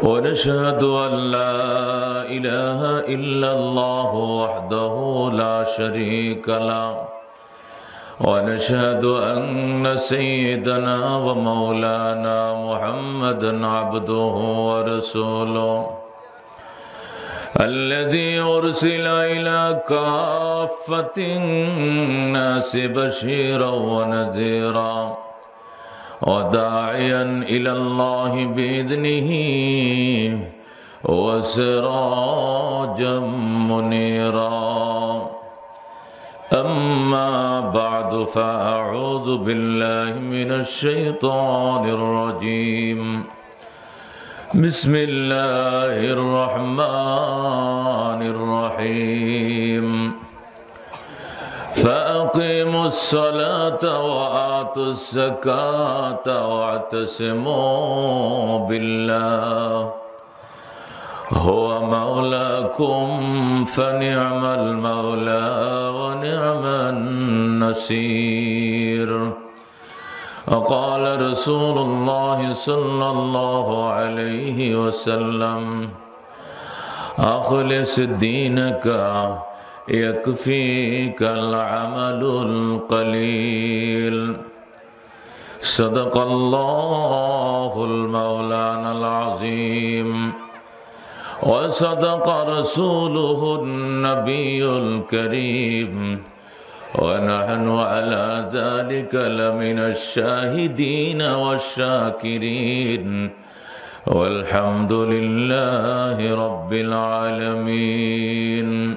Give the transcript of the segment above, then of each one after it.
ونشهد أن لا إله إلا الله وحده لا شريك له. ونشهد أن سيدنا ومولانا محمدا عبده ورسوله. الذي أرسل إلى كافة الناس بشيرا ونذيرا. وداعيا إلى الله بإذنه وسراجا منيرا. أما بعد فأعوذ بالله من الشيطان الرجيم. بسم الله الرحمن الرحيم. فأقيموا الصلاة وآتوا الزكاة واعتصموا بالله. هو مولاكم فنعم المولى ونعم النصير. وقال رسول الله صلى الله عليه وسلم أخلص دينك يكفيك العمل القليل. صدق الله المولانا العظيم. وصدق رسوله النبي الكريم. ونحن على ذلك لمن الشاهدين والشاكرين. والحمد لله رب العالمين.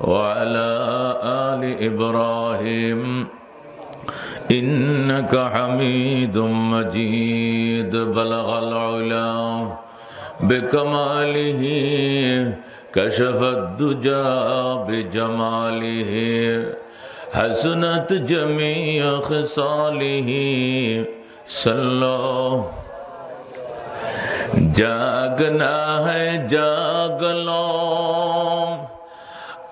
وعلى آل إبراهيم إنك حميد مجيد. بلغ العلا بكماله كشف الدجى بجماله حسنت جميع خصاله. صلو جاگنا ہے جاگ لو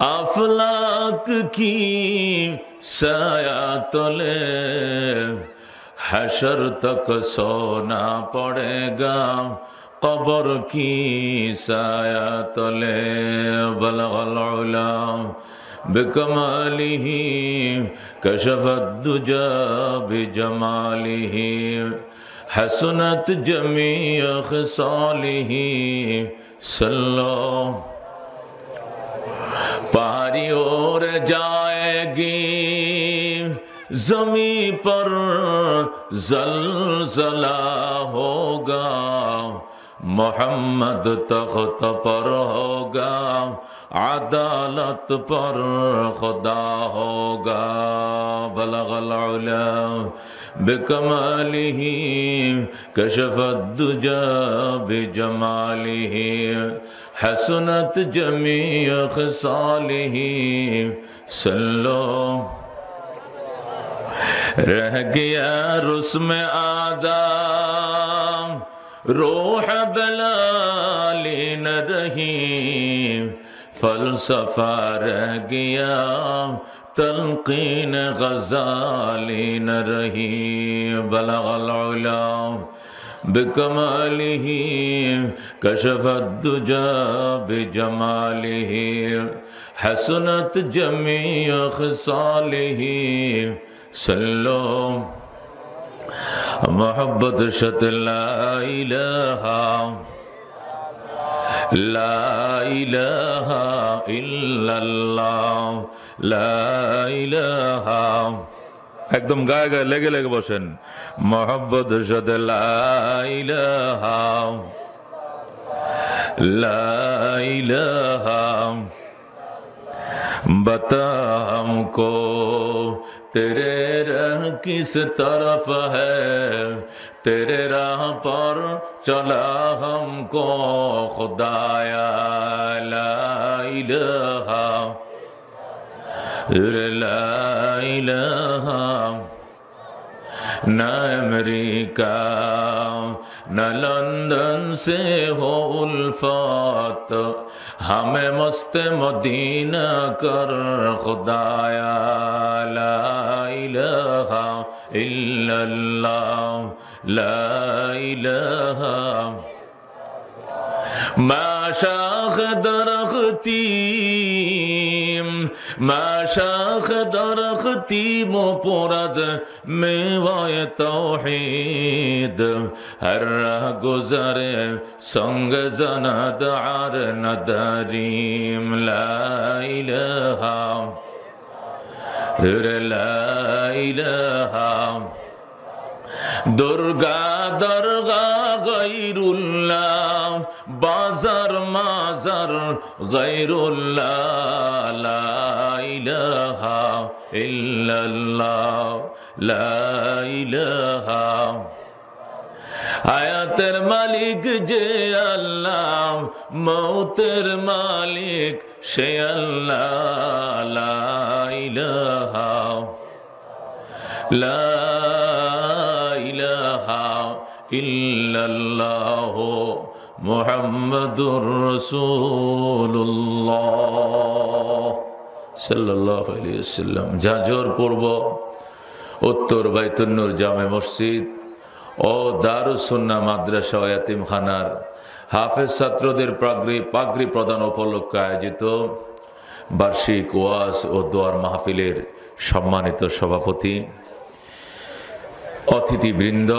افلاک کی سایہ تلے حشر تک سونا پڑے گا، قبر کی سایہ تلے بلغ العلا بکماله کشف الدجا بجماله حسنت جميع خصاله صلو پہاڑی اور جائے گی، زمین پر زلزلہ ہوگا، محمد تخت پر ہوگا، عدالت پر خدا ہوگا، بلغ العلا بکماله، کشف الدجا بجماله۔ حسنت جميع خصاله صلو۔ رہ گیا رسم آدم، روح بلالی نہ رہی فلسفہ رہ گیا، تلقین غزالی نہ رہی بلغ العلا۔ بکماله کشف الدجا بجماله. حسنت جميع خصاله. صلو محبت شت لا الہ لا إله إلا الله. لا إله একদম গায়ে গায়ে লেগে লেগে বসেন। মোহাম্মদ بتا ہم کو تیرے رہ کس طرف ہے تیرے راہ پر چلا ہم کو خدایا لا الہ لا إله نہ امریکہ نہ لندن سے ہو الفات ہمیں مست مدینہ کر خدایا لا الہ الا اللہ لا الہ ما شاخ درختی ما شاخ درختی مپرد میوای توحید. هر راه گذر سنگ زند عر نداریم. لا اله لا اله দুর্গা, দরগা গৈরুল্লাহ বাজার, মাজার গৈরুল্লাহ ইল্লাল্লাহ আয়াতের মালিক যে আল্লাহ, মৌতের মালিক সে আল্লাহ লাইলাহা লা ইলাহা ইল্লাল্লাহ পূর্ব উত্তর বাইতুন্নুর জামে মসজিদ ও দারুসুন্না মাদ্রাসা ও খানার হাফেজ ছাত্রদের পাগড়ি পাগড়ি প্রদান উপলক্ষে আয়োজিত বার্ষিক ওয়াজ ও দোয়ার মাহফিলের সম্মানিত সভাপতি অতিথিবৃন্দ,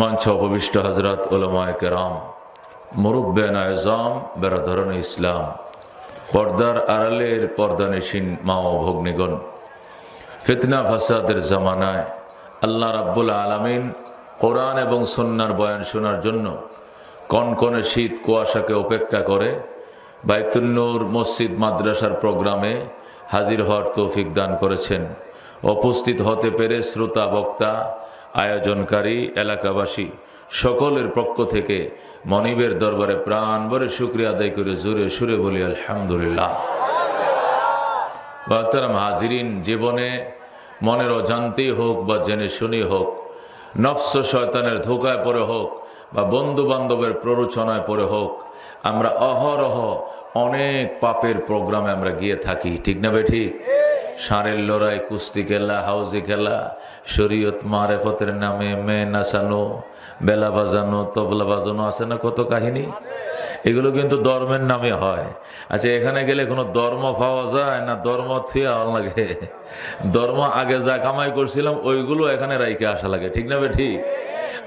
মঞ্চ উপবিষ্ট হজরত ওলমায়কেরাম মুরুব্বেন আয়জাম বেরাধরণ ইসলাম, পর্দার আড়ালের পর্দানেশীন মা ও ভগ্নিগণ, ফিতনা ফাসাদের জামানায় আল্লাহ রাব্বুল আলমিন কোরআন এবং সন্ন্যার বয়ান শোনার জন্য কনকনে শীত কুয়াশাকে উপেক্ষা করে বাইতুন্নুর মসজিদ মাদ্রাসার প্রোগ্রামে হাজির হওয়ার তৌফিক দান করেছেন। উপস্থিত হতে পেরে শ্রোতা, বক্তা আয়োজনকারী এলাকাবাসী সকলের পক্ষ থেকে মনিবের দরবারে প্রাণ ভরে শুক্রিয়া আদায় করে জোরে সুরে বলি, আলহামদুলিল্লাহ। বাহতারাম হাজিরিন, জীবনে মনের অজান্তেই হোক বা জেনে শুনি হোক, নফস শয়তানের ধোকায় পরে হোক বা বন্ধু বান্ধবের প্ররোচনায় পরে হোক, আমরা অহরহ অনেক পাপের প্রোগ্রামে আমরা গিয়ে থাকি। ঠিক না বে ঠিক? সারের লড়াই, কুস্তি খেলা, হাউজি খেলা, শরীয়ত মারেফতের নামে মেয়ে নাচানো বেলা বাজানো, তবলা বাজানো আছে না কত কাহিনী? এগুলো কিন্তু ধর্মের নামে হয়। আচ্ছা এখানে গেলে কোনো ধর্ম পাওয়া যায় না ধর্ম থিয়া লাগে? ধর্ম আগে যা কামাই করছিলাম, ওইগুলো এখানে রাইকে আসা লাগে। ঠিক না বে ঠিক?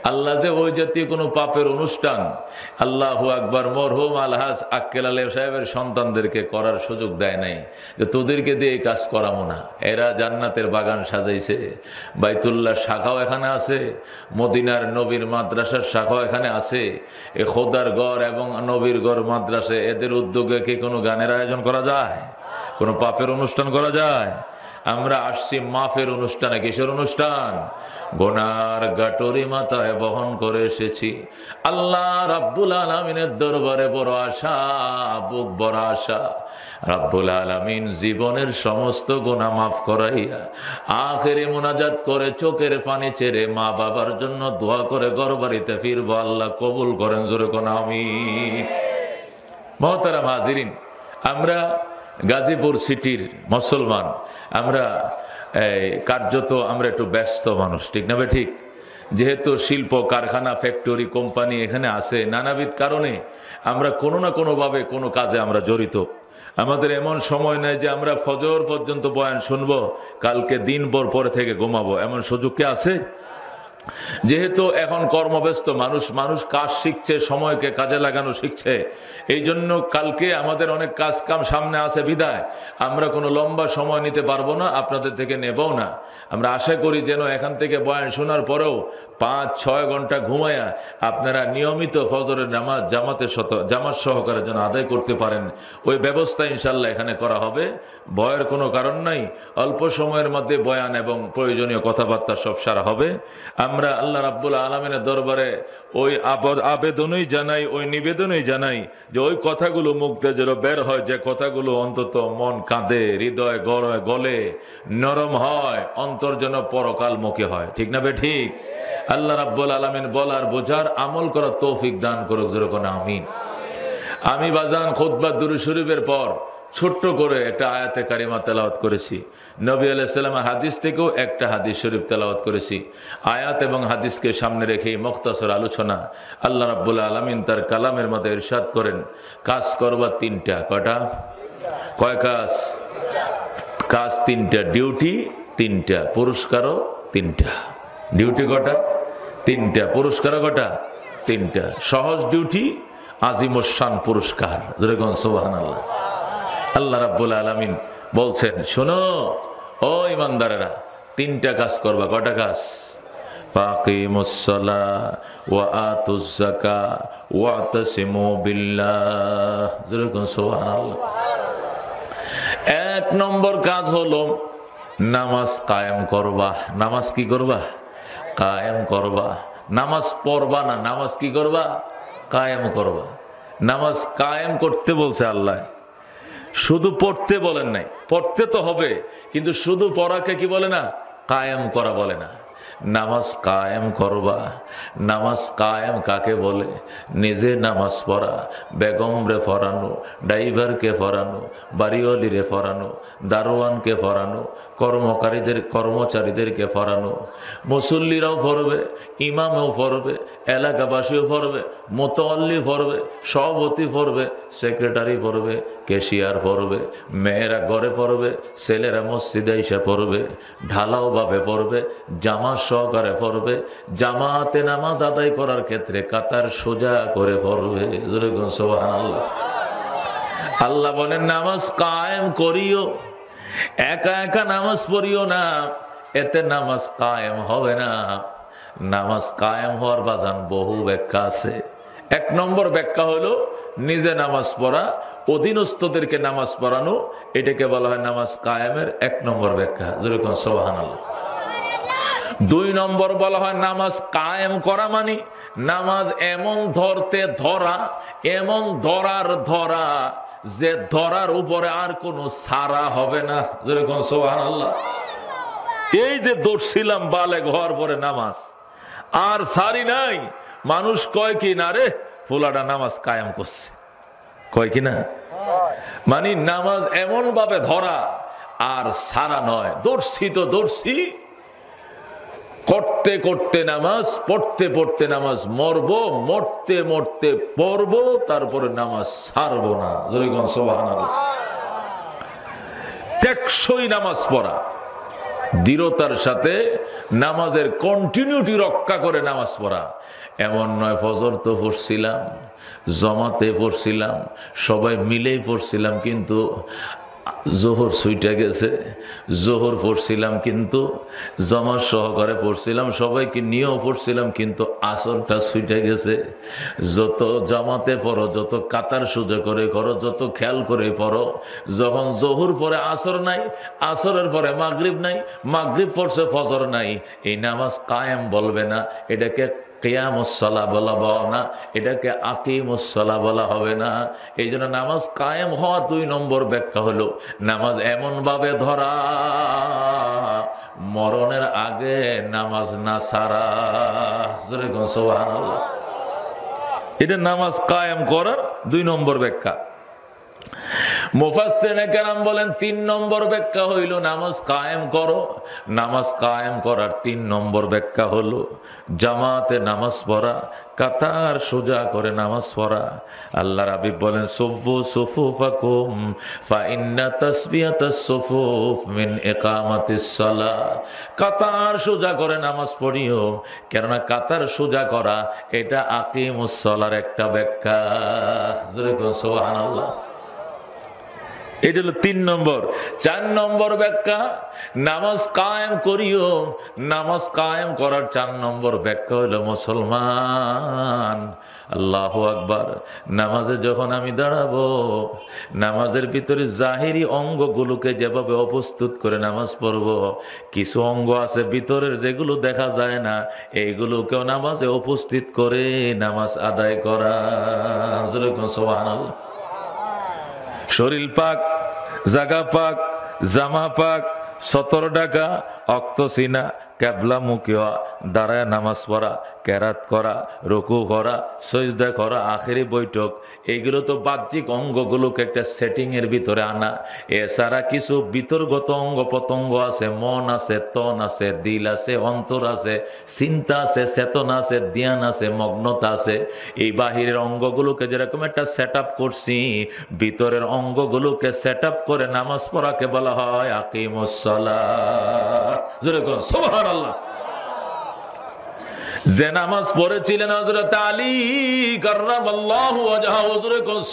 আল্লাহ যে ওই জাতীয় কোনো পাপের অনুষ্ঠান, আল্লাহ আকবর মরহুম আলহাজ আক্কেল আলহ সাহেবের সন্তানদেরকে করার সুযোগ দেয় নাই, যে তোদেরকে দিয়ে এই কাজ করাবো না। এরা জান্নাতের বাগান সাজাইছে, বাইতুল্লাহ শাখাও এখানে আছে, মদিনার নবীর মাদ্রাসার শাখাও এখানে আছে, এ খোদার গড় এবং নবীর গড় মাদ্রাসে এদের উদ্যোগে কি কোনো গানের আয়োজন করা যায়? কোনো পাপের অনুষ্ঠান করা যায়? আমরা আসছি মাফের অনুষ্ঠানে, কিসের অনুষ্ঠান? গোনার গাটরি মাথায় বহন করে এসেছি। আল্লাহ রাব্বুল আলমিনের দরবারে বড় আশা, বুক বড় আশা। রাব্বুল আলমিন জীবনের সমস্ত গোনা মাফ করাইয়া, আখেরে মোনাজাত করে চোখের পানি ছেড়ে মা বাবার জন্য দোয়া করে ঘর বাড়িতে ফিরবো। আল্লাহ কবুল করেন, জোরে কোন আমি মহতারা মাজিরিন আমরা গাজীপুর সিটির মুসলমান। আমরা কার্যত আমরা একটু ব্যস্ত মানুষ, ঠিক না ঠিক? যেহেতু শিল্প কারখানা ফ্যাক্টরি কোম্পানি এখানে আছে, নানাবিধ কারণে আমরা কোনো না কোনোভাবে কোনো কাজে আমরা জড়িত। আমাদের এমন সময় নেই যে আমরা ফজর পর্যন্ত বয়ান শুনব, কালকে দিন পর পরে থেকে ঘুমাবো, এমন সুযোগ কি আছে? যেহেতু এখন কর্মব্যস্ত মানুষ মানুষ কাজ শিখছে, সময়কে কাজে লাগানো শিখছে। এই জন্য কালকে আমাদের অনেক কাজ কাম সামনে আছে, বিদায়। আমরা কোনো লম্বা সময় নিতে পারব না, আপনাদের থেকে নেবও না। আমরা আশা করি যেন এখান থেকে বয়ান শোনার পরেও পাঁচ, ছয় ঘণ্টা ঘুমায়া আপনারা নিয়মিত ফজরের নামাজ জামাতের শত, জামাত সহকারে যেন আদায় করতে পারেন। ওই ব্যবস্থা ইনশাল্লাহ এখানে করা হবে। ভয়ের কোনো কারণ নাই। অল্প সময়ের মধ্যে বয়ান এবং প্রয়োজনীয় কথাবার্তা সব সারা হবে। আমরা আল্লাহ রাব্বুল আলমিনের দরবারে ওই আবেদনই জানাই, ওই নিবেদনই জানাই যে ওই কথাগুলো মুখতে যেন বের হয়, যে কথাগুলো অন্তত মন কাঁদে, হৃদয় গলে, নরম হয় অন্তর যেন পরকাল মুখে হয়। ঠিক না বে ঠিক? আল্লাহ রাব্বুল আলমিন বলার বোঝার আমল করার তৌফিক দান করুক যেরকম আমিন। আমি বাজান খোদবা দুরু শরীফের পর ছোট্ট করে একটা আয়াতে কারিমা তেলাওয়াত করেছি। নবী আলাইসাল্লামের হাদিস থেকেও একটা হাদিস শরীফ তেলাওয়াত করেছি। আয়াত এবং হাদিসকে সামনে রেখে মখতাসর আলোচনা আল্লাহ রাবুল্লাহ আলমিন তার কালামের মধ্যে ইরশাদ করেন। কাজ করবার তিনটা কটা কয় কাজ? কাজ তিনটা, ডিউটি তিনটা পুরস্কারও তিনটা। ডিউটি কটা? তিনটা পুরস্কার কটা? তিনটা। সহজ ডিউটি আজিমসান পুরস্কার। আল্লাহ আল্লাহ রাব্বুল আলমিন বলছেন, শোনো, ও ইমানদারেরা তিনটা কাজ করবা কটা কাজ? এক নম্বর কাজ হলো নামাজ কায়েম করবা। নামাজ কি করবা? কায়েম করবা। নামাজ পড়বা না, নামাজ কি করবা? কায়েম করবা। নামাজ কায়েম করতে বলছে আল্লাহ। শুধু পড়তে বলেন নাই। পড়তে তো হবে, কিন্তু শুধু পড়াকে কি বলে না? কায়েম করা বলে না। নামাজ কায়েম করবা। নামাজ কায়েম কাকে বলে? নিজে নামাজ পড়া বেগম রে ফরানো ড্রাইভারকে ফরানো বাড়িওয়ালিরে ফরানো দারোয়ানকে ফরানো কর্মকারীদের, কর্মচারীদেরকে ফরানো মুসল্লিরাও ফরবে ইমামও ফরবে এলাকাবাসীও ফরবে মোতল্লি ফরবে সভাপতি ফরবে সেক্রেটারি ফরবে কেশিয়ার পড়বে, মেয়েরা ঘরে পড়বে, ছেলেরা মসজিদে এসে পড়বে, ঢালাও ভাবে পড়বে জামা সহকারে পড়বে, জামাতে নামাজ আদায় করার ক্ষেত্রে কাতার সোজা করে পড়বে। আল্লাহ আল্লাহ বলেন, নামাজ কায়েম করিও। একা একা নামাজ পড়িও না, এতে নামাজ কায়েম হবে না। নামাজ কায়েম হওয়ার বাজান বহু ব্যাখ্যা আছে। এক নম্বর ব্যাখ্যা হলো, নিজে নামাজ পড়া, অধীনস্থদেরকে নামাজ পড়ানো, এটাকে বলা হয় নামাজ কায়েমের এক নম্বর ব্যাখ্যা। যেরকম সোহান দুই নম্বর বলা হয় নামাজ কায়েম করা মানি, নামাজ এমন ধরতে ধরা, এমন ধরার ধরা যে ধরার উপরে আর কোনো সারা হবে না। যেরকম সোহান আল্লাহ এই যে দৌড়ছিলাম বালে ঘর পরে নামাজ, আর সারি নাই। মানুষ কয় কি, না রে ফুলাটা নামাজ কায়াম করছে। কয় কি না? মানে নামাজ এমন ভাবে ধরা আর সারা নয়। দর্শি তো দর্শি করতে করতে নামাজ, পড়তে পড়তে নামাজ মরব, মরতে মরতে পড়ব, তারপরে নামাজ সারব না। জরিগন টেকসই নামাজ পড়া। দৃঢ়তার সাথে নামাজের কন্টিনিউটি রক্ষা করে নামাজ পড়া। এমন নয়, ফজর তো পড়ছিলাম, জমাতে পড়ছিলাম, সবাই মিলেই পড়ছিলাম, কিন্তু জোহর সুইটা গেছে। জোহর পড়ছিলাম কিন্তু জমা সহকারে পড়ছিলাম, সবাইকে নিয়েও পড়ছিলাম কিন্তু আসরটা সুইটা গেছে। যত জামাতে পড়ো, যত কাতার সুজে করে করো, যত খেয়াল করে পড়ো, যখন জোহর পরে আসর নাই, আসরের পরে মাগরীব নাই, মাগরীব পড়ছে ফজর নাই, এই নামাজ কায়েম বলবে না, এটাকে কেয়ামসলা বলা না, এটাকে আকিমসলা বলা হবে না। এই জন্য নামাজ কায়েম হওয়ার দুই নম্বর ব্যাখ্যা হলো, নামাজ এমন ভাবে ধরা, মরণের আগে নামাজ না সারা। এটা নামাজ কায়েম করার দুই নম্বর ব্যাখ্যা। বলেন, তিন নম্বর ব্যাখ্যা হইল, নামাজ কায়েম করো। নামাজ কায়েম করার তিন নম্বর ব্যাখ্যা হলো, জামাতে নামাজ পড়া, কাতার সোজা করে নামাজ পড়া। আল্লাহ রাবিব বলেন, সফু সুফুফাকুম ফা ইন্না তাসবিয়াতাস সুফুফ মিন কাতার সোজা করে নামাজ পড়িও, কেননা কাতার সোজা করা, এটা আকিমুস সালার একটা ব্যাখ্যা। কোন সুবহানাল্লাহ। এটা হলো তিন নম্বর। চার নম্বর ব্যাখ্যা, নামাজ কায়েম করিও, নামাজ কায়েম করার চার নম্বর ব্যাখ্যা হলো মুসলমান। আল্লাহ আকবার। নামাজে যখন আমি দাঁড়াবো, নামাজের ভিতরে জাহিরি অঙ্গগুলোকে যেভাবে অপ্রস্তুত করে নামাজ পড়ব, কিছু অঙ্গ আছে ভিতরের যেগুলো দেখা যায় না, এইগুলোকেও নামাজে উপস্থিত করে নামাজ আদায় করা। সোহান আল্লাহ শরীর পাক, জাগা পাক, জামা পাক, সতর ডাকা অক্ত সিনা ক্যাবলা মুখিয়া দাঁড়ায় নামাজ পড়া ক্যারাত করা, রুকু করা, সজদা করা, আখেরি বৈঠক এইগুলো তো বাহ্যিক অঙ্গগুলোকে একটা সেটিং এর ভিতরে আনা। এছাড়া কিছু বিতর্গত অঙ্গ প্রত্যঙ্গ আছে, মন আছে, তন আছে, দিল আছে, অন্তর আছে, চিন্তা আছে, চেতনা আছে, ধ্যান আছে, মগ্নতা আছে। এই বাহিরের অঙ্গগুলোকে যেরকম একটা সেট আপ করছি, ভিতরের অঙ্গগুলোকে সেট আপ করে নামাজ পড়াকে বলা হয় আকিমুসলা যেরকম সোহান আল্লাহ যে নামাজ পড়েছিলেন হজরত আলী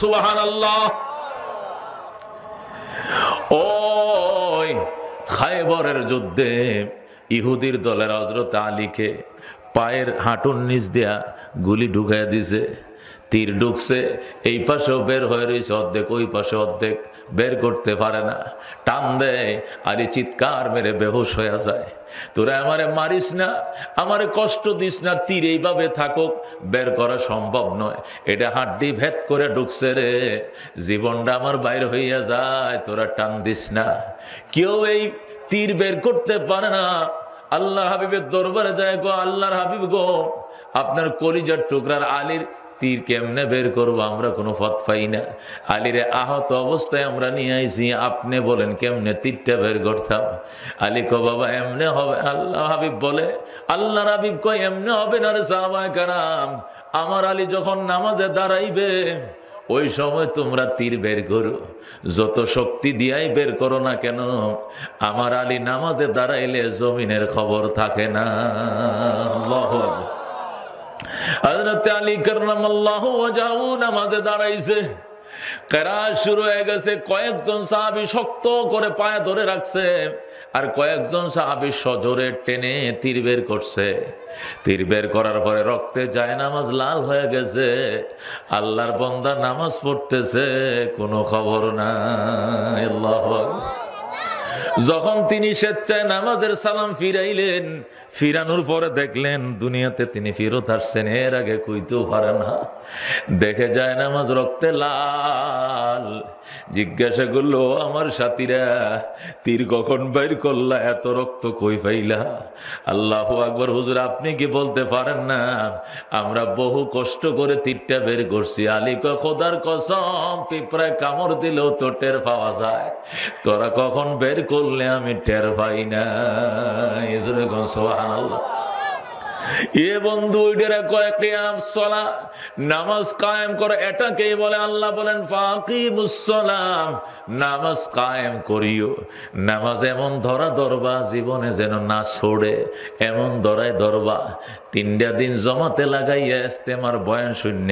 সুবাহান আল্লাহ ওই খাইবরের যুদ্ধে ইহুদির দলের হজরত আলীকে পায়ের হাঁটুর নিচ দেয়া গুলি ঢুকাই দিছে, তীর ঢুকছে, এই পাশেও বের হয়ে রয়েছে অর্ধেক, ওই পাশে অর্ধেক। বের করতে পারে না। টান দেয়, আর চিৎকার মেরে বেহুশ হয়ে যায়। তোরা আমারে মারিস না, আমারে কষ্ট দিস না তীর এইভাবে থাকুক। বের করা সম্ভব নয়। এটা হাড্ডি ভেদ করে ঢুকছে রে। জীবনটা আমার বাইর হইয়া যায়, তোরা টান দিস না। কেউ এই তীর বের করতে পারে না। আল্লাহ হাবিবের দরবারে যায় গো, আল্লাহর হাবিব গো, আপনার কলিজার টুকরার আলীর তীর কেমনে বের করব? আমরা কোনো পথ পাই না। আলীরে আহত অবস্থায় আমরা নিয়ে আইছি। আপনি বলেন, কেমনে তীরটা বের করতাম? আলী কো, বাবা, এমনে হবে? আল্লাহ হাবিব বলে আল্লাহ হাবিব কয়, এমনে হবে না রে সাহাবায় কারাম। আমার আলী যখন নামাজে দাঁড়াইবে, ওই সময় তোমরা তীর বের করো। যত শক্তি দিয়াই বের করো না কেন, আমার আলী নামাজে দাঁড়াইলে জমিনের খবর থাকে না। কয়েকজন সাহাবি শক্ত করে পায়ে ধরে রাখছে আর কয়েকজন সাহাবি সজোরে টেনে তীর বের করছে। তীর বের করার পরে রক্তে যায় নামাজ লাল হয়ে গেছে। আল্লাহর বন্দা নামাজ পড়তেছে, কোনো খবর আল্লাহ যখন তিনি স্বেচ্ছায় নামাজের সালাম ফিরাইলেন ফিরানোর পরে দেখলেন দুনিয়াতে তিনি ফিরত আসছেন। এর আগে কইতেও পারে না। দেখে যায় নামাজ রক্তে লাল। জিজ্ঞাসা করল আমার সাথীরা, তীর কখন বাইর করলা? এত রক্ত কই পাইলা? আল্লাহ আকবর, হুজুর, আপনি কি বলতে পারেন না? আমরা বহু কষ্ট করে তীরটা বের করছি। আলী খোদার কসম, পিঁপড়ায় কামড় দিলেও তো টের পাওয়া যায়। তোরা কখন বের করলে আমি টের পাই না? জীবনে যেন না ছড়ে, এমন ধরায় ধরবা তিনটা দিন জমাতে লাগাইয়া ইস্তেমার বয়ান শূন্য,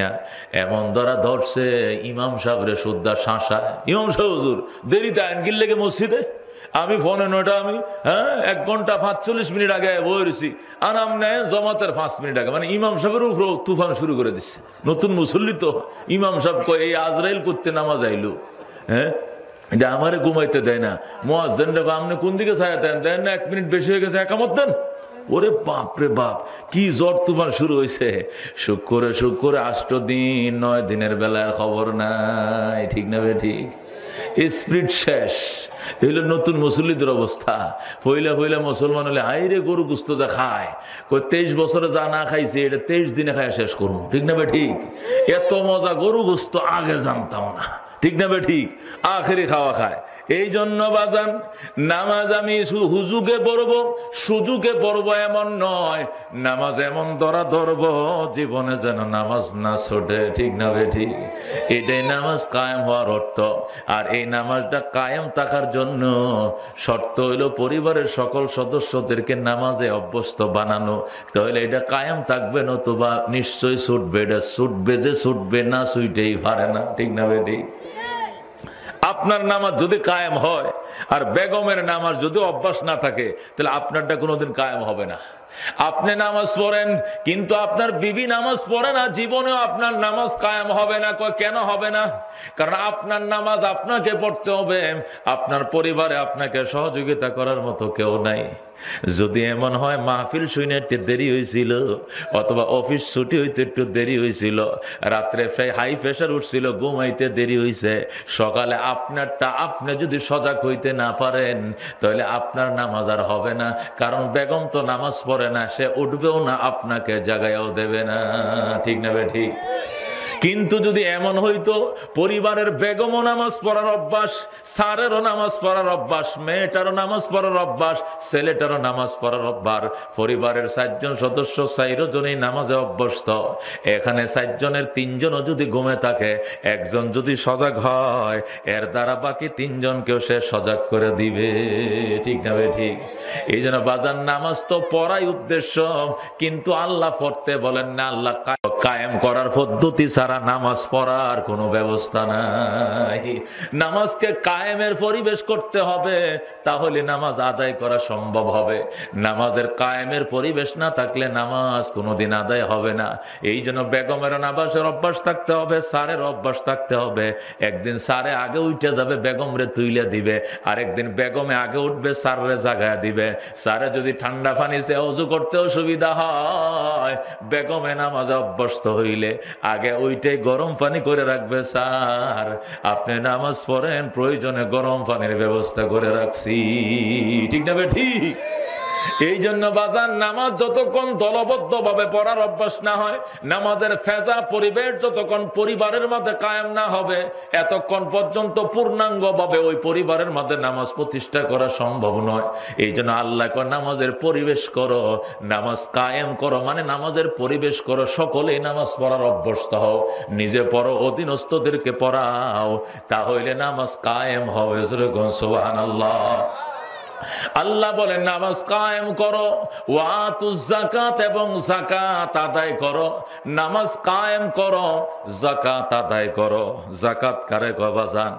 এমন ধরা ধরছে, ইমাম সাহেবের শুদ্ধা শাঁসা ইমাম সাহেব দেরিতে আইন গিল্লেগে মসজিদে? আমি ফোনে নয়টা, আমি হ্যাঁ এক ঘণ্টা পাঁচচল্লিশ মিনিট আগে বইছি আর আমনে জমাতের পাঁচ মিনিট আগে। মানে ইমাম সাহেবের উপর তুফান শুরু করে দিচ্ছে। নতুন মুসল্লি তো। ইমাম সাহেব এই আজরাইল করতে নামাজ আইলো। হ্যাঁ? এটা আমারে ঘুমাইতে দেয় না। মোয়াজ্জেন আপনি কোন দিকে ছায়া দেন? দেন না, এক মিনিট বেশি হয়ে গেছে, একামত দেন। ওরে বাপ রে বাপ, কি জ্বর তুফান শুরু হয়েছে শুক্রে শুক্রে, আষ্ট দিন, নয় দিনের বেলার খবর নাই। ঠিক না বে, ঠিক? স্প্রিট শেষ। এগুলো নতুন মুসল্লিদের অবস্থা। পইলা পইলা মুসলমান হলে আইরে গরু গুস্ত খায়। কই তেইশ বছরে যা না খাইছে, এটা তেইশ দিনে খায় শেষ করব। ঠিক না ঠিক? এত মজা গরু গুস্ত আগে জানতাম না। ঠিক না বে ঠিক? আখেরি খাওয়া খায়। এই জন্য বাজান, নামাজ আমি হুজুকে পড়ব সুজুকে পড়ব এমন নয়। নামাজ এমন ধরা ধরব, জীবনে যেন নামাজ না ছোটে, ঠিক না বে ঠিক? এটাই নামাজ কায়েম হওয়ার অর্থ। আর এই নামাজটা কায়েম থাকার জন্য শর্ত হইল পরিবারের সকল সদস্যদেরকে নামাজে অভ্যস্ত বানানো। তাহলে এটা কায়েম থাকবে, নতুবা নিশ্চয়ই ছুটবে, এটা ছুটবে যে ছুটবে, না সুইটেই পারে না, ঠিক না বে ঠিক? আপনার নামাজ যদি কায়েম হয়, আর বেগমের নামাজ যদি অভ্যাস না থাকে, তাহলে আপনারটা কোনোদিন কায়েম হবে না। আপনি নামাজ পড়েন, কিন্তু আপনার বিবি নামাজ পড়ে না, জীবনেও আপনার নামাজ কায়েম হবে না। কেন হবে না? কারণ আপনার নামাজ আপনাকে পড়তে হবে, আপনার পরিবারে আপনাকে সহযোগিতা করার মতো কেউ নাই। যদি এমন হয়, মাহফিল শুনে একটু দেরি হয়েছিল, অথবা অফিস ছুটি হইতে একটু দেরি হয়েছিল, রাত্রে হাই প্রেশার উঠছিল ঘুমাইতে দেরি হয়েছে সকালে আপনারটা, আপনি যদি সজাগ হইতে না পারেন, তাহলে আপনার নামাজ আর হবে না, কারণ বেগম তো নামাজ পড়ে না, সে উঠবেও না, আপনাকে জাগাইয়াও দেবে না। ঠিক না বে ঠিক? কিন্তু যদি এমন হইতো, পরিবারের বেগমও নামাজ পড়ার অভ্যাস সারেরও নামাজ পড়ার অভ্যাস, মেয়েটারও নামাজ পড়ার অভ্যাস, ছেলেটারও নামাজ পড়ার অভ্যাস, পরিবারের চারজন সদস্য চাইরো জনেই নামাজে অভ্যস্ত। এখানে চারজনের তিনজনও যদি ঘুমে থাকে, একজন যদি সজাগ হয়, এর দ্বারা বাকি তিনজনকেও সে সজাগ করে দিবে। ঠিক না ঠিক? এই জন্য বাজার নামাজ তো পড়াই উদ্দেশ্য, কিন্তু আল্লাহ পড়তে বলেন না, আল্লাহ কায়েম করার পদ্ধতি ছাড়া নামাজ পড়ার কোনো ব্যবস্থা নাই। নামাজকে কায়েমের পরিবেশ করতে হবে, তাহলে নামাজ আদায় করা সম্ভব হবে। নামাজের কায়েমের পরিবেশ না থাকলে নামাজ কোনোদিন আদায় হবে না। এই জন্য বেগমের নামাজের অভ্যাস থাকতে হবে সারের অভ্যাস থাকতে হবে। একদিন সারে আগে উঠে যাবে বেগম রে তুইলে দিবে। আর একদিন বেগমে আগে উঠবে সারে জাগায় দিবে। সারে যদি ঠান্ডা পানিতে অজু করতে অসুবিধা হয়, বেগমে নামাজ অভ্যস্ত হইলে আগে ওইটাই গরম পানি করে রাখবে, স্যার। আপনি নামাজ পড়েন, প্রয়োজনে গরম পানির ব্যবস্থা করে রাখছি। ঠিক না ঠিক? এই জন্য বাজার নামাজ যতক্ষণ দলবদ্ধ ভাবে পড়ার অভ্যাস না হয়, নামাজের ফেজা পরিবেশ যতক্ষণ পরিবারের মধ্যে কায়েম না হবে, এতক্ষণ পর্যন্ত পূর্ণাঙ্গ ভাবে ওই পরিবারের মধ্যে নামাজ প্রতিষ্ঠা করা সম্ভব নয়। এই জন্য আল্লাহ নামাজের পরিবেশ করো, নামাজ কায়েম করো মানে নামাজের পরিবেশ করো, সকলেই নামাজ পড়ার অভ্যস্ত হও, নিজে পড়ো, অধীনস্থদেরকে পড়াও, তাহলে নামাজ কায়েম হবে। সোহান আল্লাহ আল্লাহ বলেন, নামাজ কায়েম করো জাকাত এবং জাকাত আদায় করো। নামাজ কায়েম করো জাকাত আদায় করো। জাকাত কারে কবাজান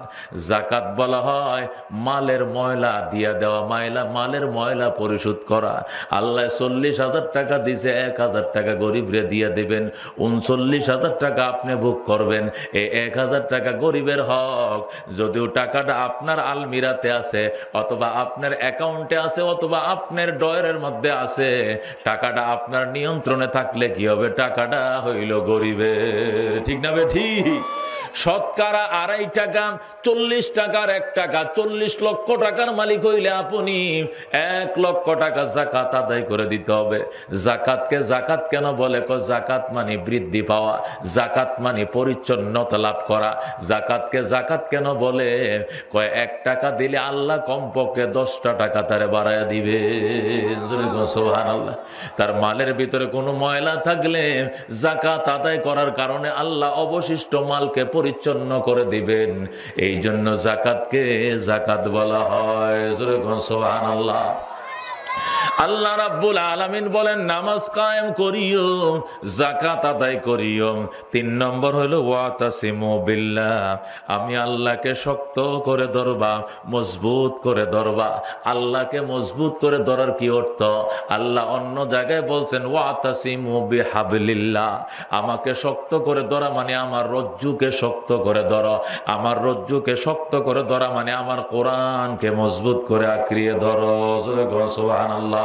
জাকাত বলা হয়, মালের ময়লা দিয়া দেওয়া, মাইলা, মালের ময়লা পরিশোধ করা। আল্লাহ চল্লিশ হাজার টাকা দিছে, এক হাজার টাকা গরিবরে দিয়ে দেবেন। উনচল্লিশ হাজার টাকা আপনি ভোগ করবেন। এই এক হাজার টাকা গরিবের হক। যদিও টাকাটা আপনার আলমিরাতে আছে, অথবা আপনার অ্যাকাউন্টে আছে অথবা আপনার ডয়ের মধ্যে আছে, টাকাটা আপনার নিয়ন্ত্রণে থাকলে কি হবে? টাকাটা হইল গরিবের। ঠিক না বে? ঠিক। শতকরা আড়াই টাকা, চল্লিশ টাকার এক টাকা, চল্লিশ লক্ষ টাকার মালিক হইলে আপনি এক লক্ষ টাকা জাকাত আদায় করে দিতে হবে। জাকাতকে জাকাত কেন বলে? জাকাত মানে বৃদ্ধি পাওয়া জাকাত মানে পরিচ্ছন্নতা লাভ করা। জাকাতকে জাকাত কেন বলে? কয়, এক টাকা দিলে আল্লাহ কমপক্ষে দশটা টাকা তারে বাড়ায় দিবে। তার মালের ভিতরে কোনো ময়লা থাকলে জাকাত আদায় করার কারণে আল্লাহ অবশিষ্ট মালকে পরিচ্ছন্ন করে দিবেন। এই জন্য জাকাতকে জাকাত বলা হয়। আল্লাহ আল্লাহ রাব্বুল আলামিন বলেন, নামাজ কায়েম করিও জাকাত আদায় করিও। তিন নম্বর হলো, ওয়াতাসিমু বিল্লাহ, আমি আল্লাহকে শক্ত করে ধরবা, মজবুত করে ধরবা। আল্লাহকে মজবুত করে ধরার কি অর্থ? আল্লাহ অন্য জায়গায় বলছেন, ওয়াতাসিমু বিহাবিল্লাহ আমাকে শক্ত করে ধরা মানে আমার রজ্জুকে শক্ত করে ধরো। আমার রজ্জুকে শক্ত করে ধরা মানে আমার কোরআনকে মজবুত করে আঁকড়িয়ে ধরো। সুবহানাল্লাহ।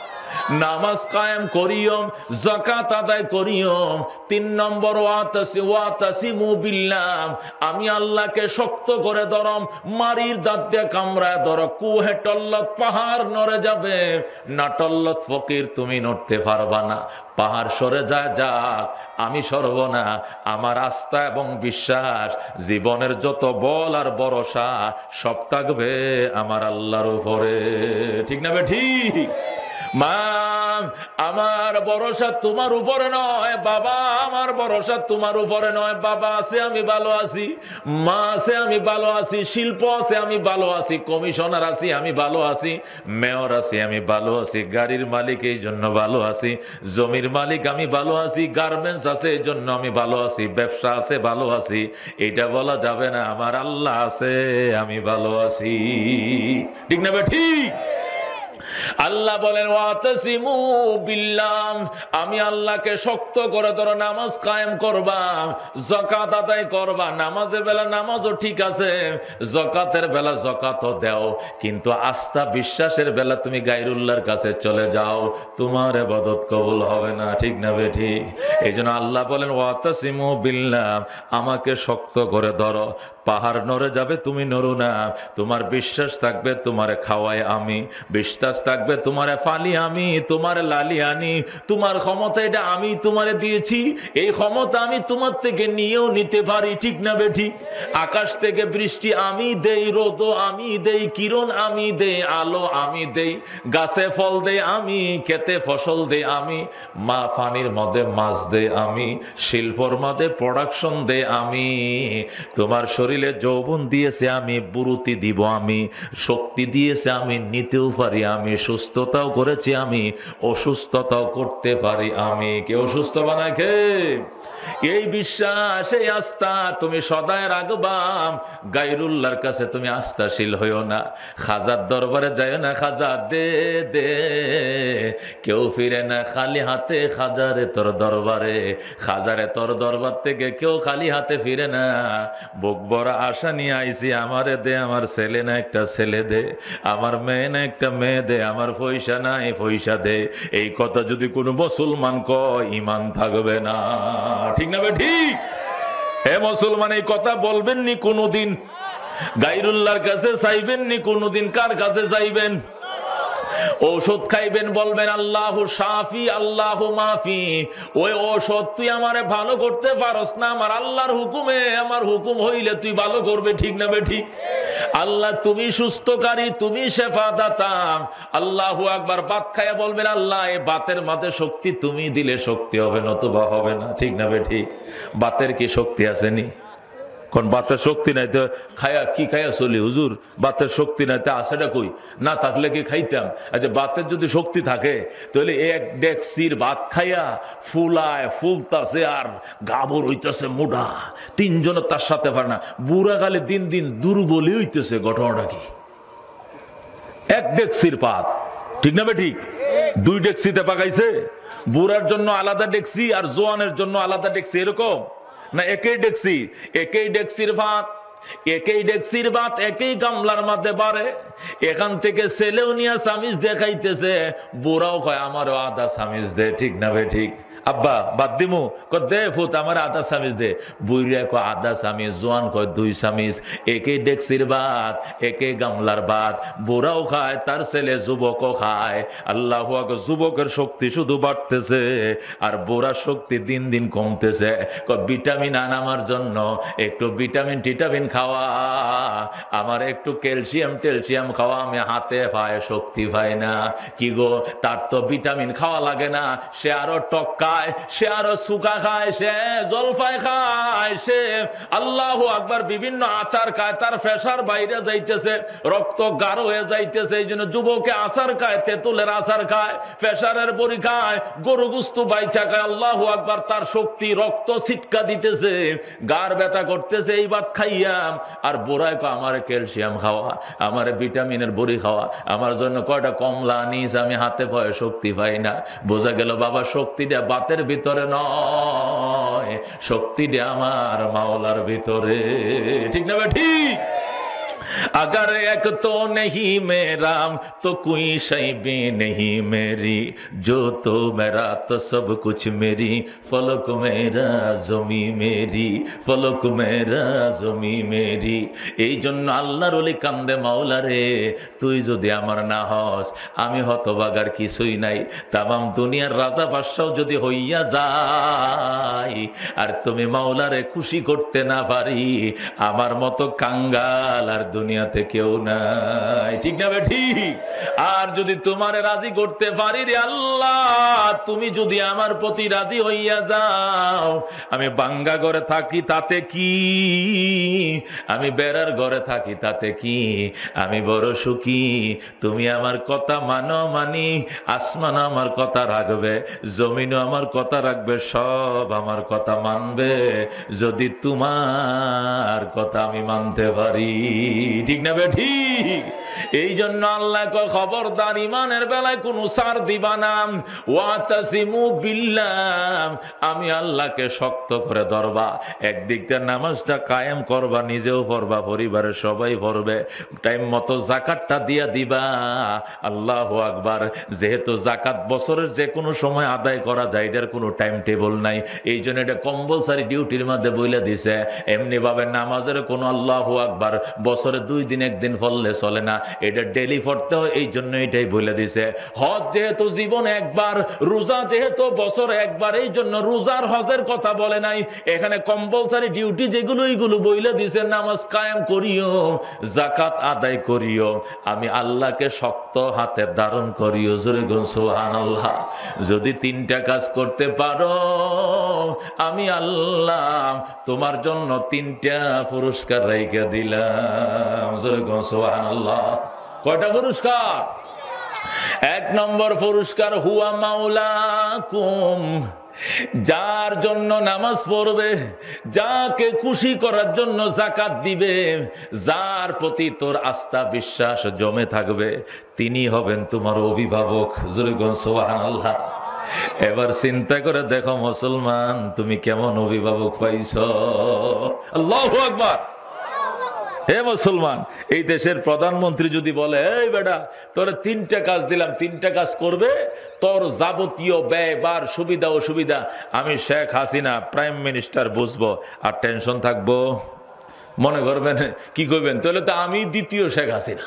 নামাজ কায়েম করিও জাকাত আদায় করিও তিন নম্বর আমি আল্লাহকে শক্ত করে ধরম, মারির দাঁত দিয়ে কামড়ায় ধর। কুহে টল্লত পাহাড় নড়ে যাবে। না টল্লত ফকির, তুমি নড়তে পারবা না। পাহাড় সরে যা, যাক, আমি সরব না। আমার আস্থা এবং বিশ্বাস, জীবনের যত বল আর ভরসা, সব থাকবে আমার আল্লাহর উপরে। ঠিক না বে, ঠিক? মা, আমার ভরসা তোমার উপরে নয়, বাবা, আমার ভরসা তোমার উপরে নয়, বাবা আছে, আমি ভালো আছি, মা আছে, আমি ভালো আছি, শিল্প আছে, আমি ভালো আছি, কমিশনার আছি, আমি ভালো আছি, মেয়র আছি, আমি ভালো আছি, গাড়ির মালিক এই জন্য ভালো আছি, জমির মালিক আমি ভালো আছি, গার্মেন্টস আছে এই জন্য আমি ভালো আছি, ব্যবসা আছে, ভালো আছি, এটা বলা যাবে না, আমার আল্লাহ আছে, আমি ভালো আছি। ঠিক না ঠিক? আল্লাহ বলেন আমি আল্লাহকে শক্ত করে ধরো নামাজ কায়েম করবা জকাত আদায় করবা। নামাজের বেলা নামাজও ঠিক আছে জকাতের বেলা জকাতও দেও, কিন্তু আস্থা বিশ্বাসের বেলা তুমি গাইরুল্লাহর কাছে চলে যাও, তোমার এবাদত কবুল হবে না। ঠিক না বে, ঠিক? এই আল্লাহ বলেন, ওয়াতাসিমু বিল্লাম আমাকে শক্ত করে ধরো পাহাড় নড়ে যাবে, তুমি নড়ু না। তোমার বিশ্বাস থাকবে, তোমার খাওয়াই আমি। বিশ্বাস থাকবে, তোমার ফালি আমি, তোমার লালি আনি। তোমার ক্ষমতা এটা আমি তোমারে দিয়েছি। এই ক্ষমতা আমি তোমার থেকে নিয়েও নিতে পারি, ঠিক না বে ঠিক? আকাশ থেকে বৃষ্টি আমি দেই, রোদ আমি দেই, কিরণ আমি দেই, আলো আমি দেই, গাছে ফল দেই আমি খেতে ফসল দেই আমি, মা ফানির মধ্যে মাছ দেই আমি, শিল্পর মধ্যে প্রোডাকশন দেই আমি। তোমার শরীর শরীরে যৌবন দিয়েছে আমি, বুরুতি দিব আমি, শক্তি দিয়েছে আমি, নিতেও পারি আমি, সুস্থতাও করেছি আমি, অসুস্থতাও করতে পারি আমি। কে অসুস্থ বানায় কে? এই বিশ্বাস, এই আস্থা তুমি সদায় রাখবাম গাইরুল্লার কাছে তুমি আস্থাশীল হইও না। খাজার দরবারে যায় না, খাজা, দে দে। কেউ ফিরে না, খালি হাতে খাজারে তোর দরবারে। খাজারে তোর দরবার থেকে কেউ খালি হাতে ফিরে না। বুক বড় আশা নিয়ে আইসি, আমারে দে, আমার ছেলে না একটা ছেলে দে, আমার মেয়ে না একটা মেয়ে দে, আমার পয়সা নাই, পয়সা দে। এই কথা যদি কোনো মুসলমান ক ইমান থাকবে না। ঠিক না ঠিক? হে মুসলমান, এই কথা বলবেন নি কোনোদিন? গাইরুল্লাহর কাছে চাইবেন নি কোনোদিন? কার কাছে চাইবেন? ঔষধ খাইবেন বলবেন, আল্লাহ সাফি আল্লাহ মাফি। ওই ঔষধ তুই আমারে ভালো করতে পারস না। আমার আল্লাহর হুকুমে, আমার হুকুম হইলে তুই ভালো করবে, ঠিক না ঠিক আল্লাহ, তুমি সুস্থকারী, তুমি শেফা দাতা আল্লাহ একবার বাত খাইয়া বলবেন, আল্লাহ এ বাতের মাঝে শক্তি তুমি দিলে শক্তি হবে, নতুবা হবে না। ঠিক না বে ঠিক বাতের কি শক্তি আসেনি কোন বাতের শক্তি নাই তো খায়া কি খায়া চলি, হুজুর? বাতের শক্তি নাই তা আসাটা কই? না থাকলে কি খাইতাম? আচ্ছা বাতের যদি শক্তি থাকে, তাহলে এক ডেকসির ভাত খাইয়া ফুলায়, ফুলতাছে আর গাবর হইতেছে মোটা তিনজন তার সাথে পারে না। বুড়া গালে দিন দিন দুর্বলই হইতেছে, ঘটনাটা কি? এক ডেকসির পাত ঠিক না ঠিক? দুই ডেক্সিতে পাকাইছে। বুড়ার জন্য আলাদা ডেক্সি আর জোয়ানের জন্য আলাদা ডেক্সি এরকম? না, একই ডেকসি, একই ডেকসির ভাত, একই ডেক্সির ভাত, একই গামলার মধ্যে পারে এখান থেকে ছেলেও নিয়ে সামিজ দেখাইতেছে, বুড়াও কয়, আমারও আধা সামিজ দে, ঠিক না ভাই ঠিক? আব্বা, বাদ দিমু। দে ফুত আমার আধা সামিজ দে। বুইরা কয় আধা সামিজ জোয়ান কয়, দুই সামিজ একে ডেক্সির ভাত, একে গামলার ভাত। বুড়াও খায়, তার ছেলে যুবকও খায়। আল্লাহ যুবকের শক্তি শুধু বাড়তেছে, আর বুড়ার শক্তি দিন দিন কমতেছে। ভিটামিন আনামার জন্য, একটু ভিটামিন, টিটামিন খাওয়া। আমার একটু ক্যালসিয়াম, টেলসিয়াম খাওয়া, আমি হাতে পায় শক্তি পাই না। কি গো, তার তো ভিটামিন খাওয়া লাগে না, সে আরও টক্কা খায়, সে আরও সুকা খায়, সে জলফাই খায়, সে আল্লাহ আকবার বিভিন্ন আচার খায়, তার ফেসার বাইরে যাইতেছে, রক্ত গাঢ় হয়ে যাইতেছে এই জন্য যুবকে খায়, তেঁতুলের খায়, ফেসারের গরু গুস্তু বাইচা খায়, আল্লাহ আকবার তার শক্তি, রক্ত ছিটকা দিতেছে, গার ব্যথা করতেছে, এই বাদ খাইয়াম, আর বোরায় আমার ক্যালসিয়াম খাওয়া, আমার ভিটামিনের বড়ি খাওয়া, আমার জন্য কয়টা কমলা, নিস, আমি হাতে পায়ে শক্তি পাই না। বোঝা গেল, বাবা, শক্তি দেয়া হাতের ভিতরে নয় শক্তিটা আমার মাওলার ভিতরে। ঠিক না ঠিক? अगर एक तो नहीं मेरा तो कोई शई भी नहीं मेरी जो तो मेरा तो सब कुछ मेरी फलक मेरा জমি মেরি ফলক মেরা জমি মেরি এই জন্য আল্লাহর অলি কান্দে মাওলা রে তুই যদি আমার না হস আমি হতবাগার কিছুই নাই তামাম দুনিয়ার রাজা বাদশাও যদি হইয়া যায় আর তুমি মাওলারে খুশি করতে না পারি আমার মতো কাঙ্গাল আর দুনিয়াতে কেউ নাই। ঠিক না ঠিক? আর যদি তোমারে রাজি করতে পারি রে আল্লাহ, তুমি যদি আমার প্রতি রাজি হইয়া যাও, আমি বাঙ্গা ঘরে থাকি তাতে কি? আমি বেড়ার ঘরে থাকি তাতে কি? আমি বড় সুখী, তুমি আমার কথা মানো মানি, আসমান আমার কথা রাখবে, জমিনও আমার কথা রাখবে, সব আমার কথা মানবে। যদি তোমার কথা আমি মানতে পারি ঠিক না বে ঠিক? এই জন্য আল্লাহ খবরদার ইমানের বেলায় কোন সার দিবা নাম ওয়াতাসিমু আমি আল্লাহকে শক্ত করে ধরবা। একদিক দিয়ে নামাজটা কায়েম করবা, নিজেও পড়বা, পরিবারের সবাই পড়বে। টাইম মতো জাকাতটা দিয়া দিবা। আল্লাহ আকবার। যেহেতু জাকাত বছরের যে কোনো সময় আদায় করা যায়, এটার কোনো টাইম টেবল নাই। এই জন্য এটা কম্পালসারি ডিউটির মধ্যে বইলে দিছে। এমনি ভাবে নামাজের কোনো আল্লাহ আকবার বছরে দুই দিন একদিন ফললে চলে না। এটা ডেলি পড়তে হয়, এই জন্য এটাই বলে দিছে। হজ যেহেতু জীবন একবার, রোজা যেহেতু বছর একবার, এই জন্য রোজার হজের কথা বলে নাই। এখানে কম্পালসারি ডিউটি যেগুলো এইগুলো বইলে দিছে, নামাজ কায়েম করিও জাকাত আদায় করিও। আমি আল্লাহকে শক্ত হাতে ধারণ করিও, জোরে সোহান আল্লাহ যদি তিনটা কাজ করতে পারো, আমি আল্লাহ তোমার জন্য তিনটা পুরস্কার রেখে দিলাম। কয়টা পুরস্কার? এক নম্বর পুরস্কার, হুয়া মাওলা কুম যার জন্য নামাজ পড়বে, যাকে খুশি করার জন্য জাকাত দিবে, যার প্রতি তোর আস্থা, বিশ্বাস জমে থাকবে, তিনি হবেন তোমার অভিভাবক। আল্লাহ এবার চিন্তা করে দেখো, মুসলমান, তুমি কেমন অভিভাবক পাইছ? আল্লাহ আকবার। হে মুসলমান, এই দেশের প্রধানমন্ত্রী যদি বলে, এই বেটা, তোর তিনটা কাজ দিলাম, তিনটা কাজ করবে, তোর যাবতীয় ব্যয়, বার, সুবিধা, অসুবিধা, আমি শেখ হাসিনা, প্রাইম মিনিস্টার বুঝব, আর টেনশন থাকব। মনে করবেন, কি করবেন তাহলে তো আমি দ্বিতীয় শেখ হাসিনা।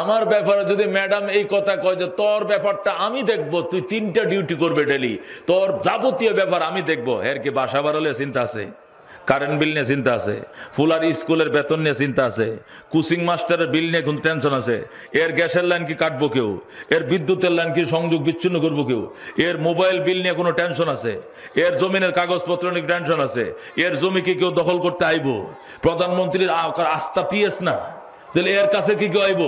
আমার ব্যাপারে যদি ম্যাডাম এই কথা কয় যে, তোর ব্যাপারটা আমি দেখব, তুই তিনটা ডিউটি করবে ডেলি তোর যাবতীয় ব্যাপার আমি দেখব, এর কি বাসা বাড়ালে চিন্তা আছে? কারেন্ট বিল নিয়ে চিন্তা আছে, ফুলার স্কুলের বেতন নিয়ে চিন্তা আছে, কুচিং মাস্টারের বিল নিয়ে কিন্তু টেনশন আছে, এর গ্যাসের লাইন কি কাটবো কেউ, এর বিদ্যুতের লাইন কি সংযোগ বিচ্ছিন্ন করব কেউ, এর মোবাইল বিল নিয়ে কোনো টেনশন আছে, এর জমিনের কাগজপত্র নিয়ে টেনশন আছে, এর জমি কি কেউ দখল করতে আইব, প্রধানমন্ত্রীর আস্থা পিএস না, তাহলে এর কাছে কি কেউ আইব?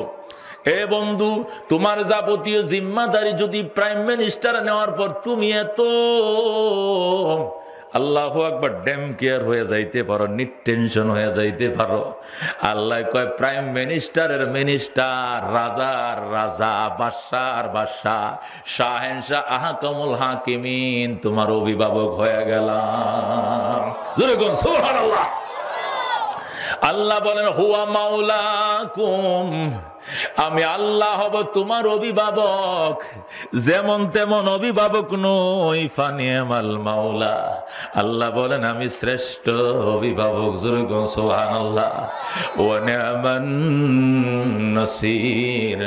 এ বন্ধু, তোমার যাবতীয় জিম্মাদারি যদি প্রাইম মিনিস্টার নেওয়ার পর তুমি এত আল্লাহ একবার ড্যাম কেয়ার হয়ে যাইতে পারো, নিট টেনশন হয়ে যাইতে পারো। আল্লাহ কয়, প্রাইম মিনিস্টারের মিনিস্টার রাজার রাজা, বাদশার বাদশাহ, শাহেনশাহ, আহাকমুল হাকিমিন, তোমার অভিভাবক হয়ে গেলাম। আল্লাহ বলেন, হুয়া মাওলা কুম আমি আল্লাহ হব তোমার অভিভাবক। যেমন তেমন অভিভাবক নই ফানিয়ামাল মাওলা। আল্লাহ বলেন, আমি শ্রেষ্ঠ অভিভাবক সোহান আল্লাহ নসির।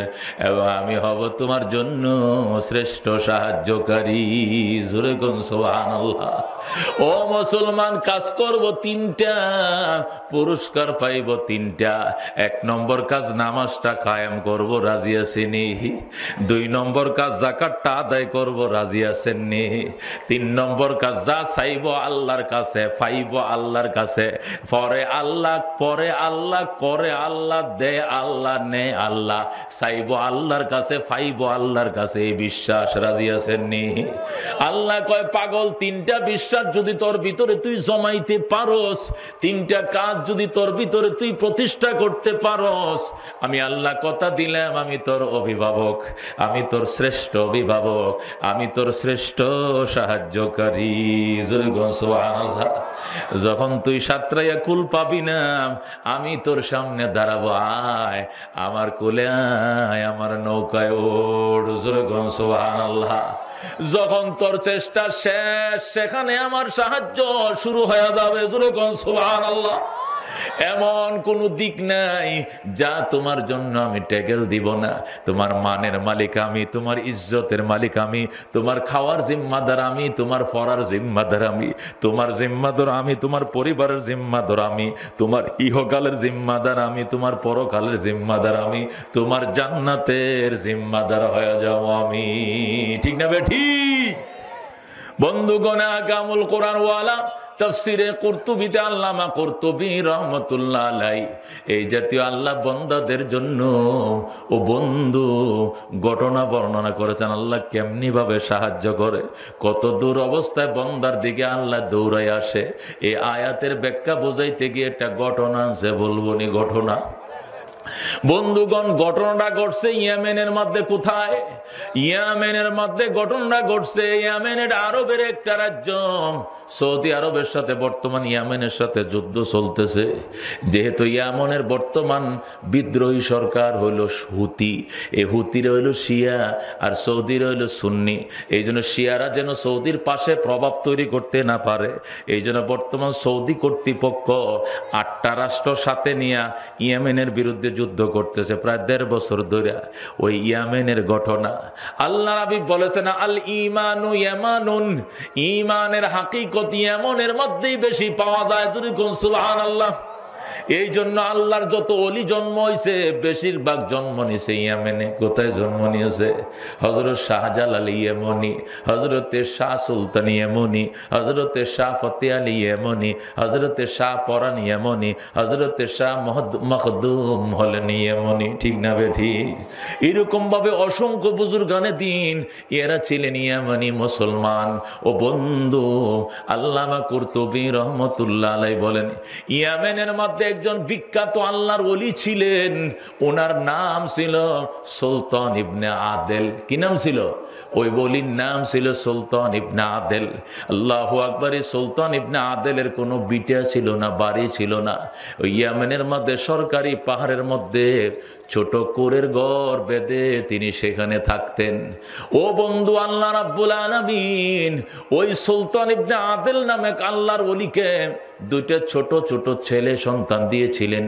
এবং আমি হব তোমার জন্য শ্রেষ্ঠ সাহায্যকারী জুরেগন সোহান আল্লাহ ও মুসলমান, কাজ করব তিনটা, পুরস্কার পাইব তিনটা। এক নম্বর কাজ নামাজটা কায়েম করব, রাজি আসেনি দুই নম্বর কাজ জাকাতটা আদায় করব, রাজি আসেননি তিন নম্বর কাজ যা চাইব আল্লাহর কাছে, পাইব আল্লাহর কাছে। পরে আল্লাহ পরে আল্লাহ, করে আল্লাহ, দে আল্লাহ, নে আল্লাহ। চাইব আল্লাহর কাছে, পাইব আল্লাহর কাছে, এই বিশ্বাস, রাজি আসেননি আল্লাহ কয়, পাগল, তিনটা বিশ্বাস যদি তোর ভিতরে তুই জমাইতে পারস, তিনটা কাজ যদি তোর ভিতরে তুই প্রতিষ্ঠা করতে পারস, আমি আল্লাহ কথা দিলাম, আমি তোর অভিভাবক, আমি তোর শ্রেষ্ঠ অভিভাবক, আমি তোর শ্রেষ্ঠ সাহায্যকারী। যখন তুই সাতরাইয়া কুল পাবি না, আমি তোর সামনে দাঁড়াবো, আয়, আমার কুলে আয়, আমার নৌকায় ওড় আল্লাহ যখন তোর চেষ্টা শেষ, সেখানে আমার সাহায্য শুরু হয়ে যাবে। জোরে সোহান আল্লাহ এমন কোন দিক নাই যা তোমার জন্য আমি টেকেল দিব না। তোমার মানের মালিক আমি, তোমার ইজ্জতের মালিক আমি, তোমার খাওয়ার জিম্মাদার আমি, তোমার ফরার জিম্মাদার আমি, তোমার জিম্মাদার আমি, তোমার পরিবারের জিম্মাদার আমি, তোমার ইহকালের জিম্মাদার আমি, তোমার পরকালের জিম্মাদার আমি, তোমার জান্নাতের জিম্মাদার হয়ে যাও আমি। ঠিক না বে, ঠিক? বন্ধুগণ, আগামুল কোরআন ওয়ালা তফসিরে কর্তুবিতে আল্লামা কর্তুবি রহমতুল্লাহ আলাই এই জাতীয় আল্লাহ বন্দাদের জন্য ও বন্ধু ঘটনা বর্ণনা করেছেন, আল্লাহ কেমনি ভাবে সাহায্য করে। কত দূর অবস্থায় বন্দার দিকে আল্লাহ দৌড়াই আসে। এই আয়াতের ব্যাখ্যা বোঝাইতে গিয়ে একটা ঘটনা আছে, বলব ঘটনা? বন্ধুগণ, ঘটনাটা ঘটছে ইয়ামেনের মধ্যে কোথায়? ইয়ামেনের মধ্যে ঘটনাটা ঘটছে, ইয়ামেনের আরবের একটা রাজ্য সৌদি আরবের সাথে বর্তমান ইয়ামেনের সাথে যুদ্ধ চলতেছে। যেহেতু ইয়ামনের বর্তমান বিদ্রোহী সরকার হইল হুতি, এ হুতির হইল শিয়া আর সৌদির হইল সুন্নি। এই জন্য শিয়ারা যেন সৌদির পাশে প্রভাব তৈরি করতে না পারে। এই জন্য বর্তমান সৌদি কর্তৃপক্ষ আটটা রাষ্ট্র সাথে নিয়ে ইয়ামেনের বিরুদ্ধে যুদ্ধ করতেছে, প্রায় দেড় বছর ধরে। ওই ইয়ামেনের ঘটনা আল্লাহ রাবি বলেছেন, আল ইমানু ইয়ামানুন। ইমানের হাকিকত ইয়ামনের মধ্যেই বেশি পাওয়া যায়। যদি কোন সুবহান আল্লাহ এই জন্য আল্লাহর যত অলি জন্ম হয়েছে বেশিরভাগ জন্ম নিছে ইয়ামেনে। কোথায় জন্ম নিয়েছে? হজরত শাহজালাল ইয়েমনি হজরতে শাহ সুলতান ইয়েমনি হজরতে শাহ ফতে আলী ইয়েমনি হজরতে শাহ পরান ইয়েমনি হজরতে শাহ মখদুম হলেন ইয়েমনি। ঠিক না বে ঠিক? এরকম ভাবে অসংখ্য বুজুর্গানে দিন এরা ছিলেন ইয়ামানি মুসলমান। ও বন্ধু, আল্লামা কর্তবী রহমতুল্লাহ আলাই বলেন, ইয়ামেনের মধ্যে একজন বিখ্যাত আল্লাহর অলি ছিলেন। ওনার নাম ছিল সুলতান ইবনে আদেল। কি নাম ছিল? ওই বলির নাম ছিল সুলতান ইবনে আদেল। আল্লাহ আকবরী সুলতান ইবনে আদেলের কোনো বিটা ছিল না, বাড়ি ছিল না। ওই ইয়ামেনের মধ্যে, সরকারি পাহাড়ের মধ্যে ছোট কোরের গড় বেঁধে তিনি সেখানে থাকতেন। ও বন্ধু, আল্লাহ রাব্বুল আলামিন ওই সুলতান ইবনে আদেল নামে আল্লাহর অলিকে দুইটা ছোট ছোট ছেলে সন্তান দিয়েছিলেন,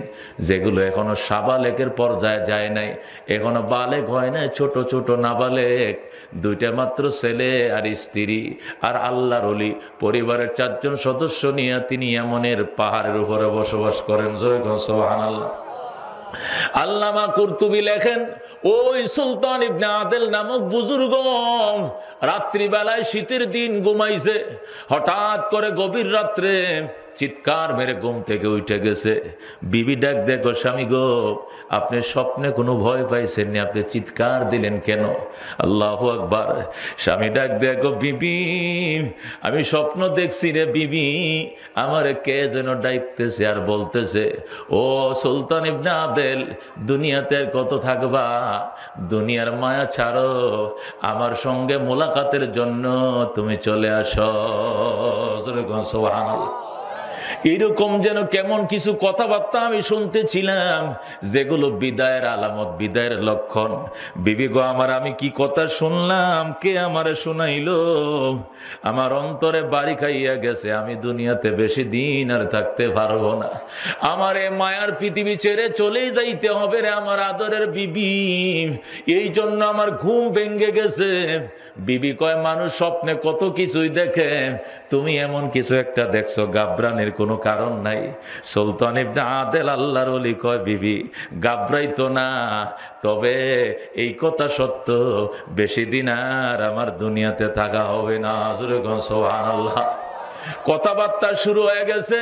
যেগুলো এখনও সাবালেকের পর্যায়ে যায় নাই। এখনও বালেক হয় নাই, ছোট ছোট নাবালেক। দুইটা মাত্র ছেলে আর স্ত্রী। আর আল্লাহর অলি পরিবারের চারজন সদস্য নিয়ে তিনি এমনের পাহাড়ের উপরে বসবাস করেন। জয় সোহান আল্লাহ আল্লামা কুরতুবি লেখেন, ওই সুলতান ইবনে আদেল নামক বুজুর্গ রাত্রিবেলায় শীতের দিন ঘুমাইছে। হঠাৎ করে গভীর রাত্রে চিৎকার মেরে ঘুম থেকে উঠে গেছে। বিবি ডাক দেখো স্বামী গো, আপনি স্বপ্নে কোনো ভয় পাইছেন আপনি চিৎকার দিলেন কেন? আল্লাহ আকবার। স্বামী ডাক দেখো বিবি, আমি স্বপ্ন দেখছি রে বিবি। আমার কে যেন ডাইতেছে আর বলতেছে, ও সুলতান ইবনে আদেল, দুনিয়াতে কত থাকবা? দুনিয়ার মায়া ছাড়ো। আমার সঙ্গে মোলাকাতের জন্য তুমি চলে আসো। সোহান এরকম যেন কেমন কিছু কথাবার্তা আমি শুনতেছিলাম যেগুলো বিদায়ের আলামত, বিদায়ের লক্ষণ। বিবেক আমার আমি কি কথা শুনলাম? কে আমার শুনাইল? আমার অন্তরে বাড়ি খাইয়া গেছে, আমি দুনিয়াতে বেশি দিন আর থাকতে পারব না। আমার এ মায়ার পৃথিবী ছেড়ে চলেই যাইতে হবে রে আমার আদরের বিবি। এই জন্য আমার ঘুম ভেঙ্গে গেছে। বিবি কয়, মানুষ স্বপ্নে কত কিছুই দেখে। তুমি এমন কিছু একটা দেখছ, গাবরানের কোন কোনো কারণ নাই। সুলতান ইবনে আদেল আল্লাহর অলি কয়, বিবি গাবরাইতো না। তবে এই কথা সত্য, বেশি দিন আর আমার দুনিয়াতে থাকা হবে না। সোহান আল্লাহ কথাবার্তা শুরু হয়ে গেছে,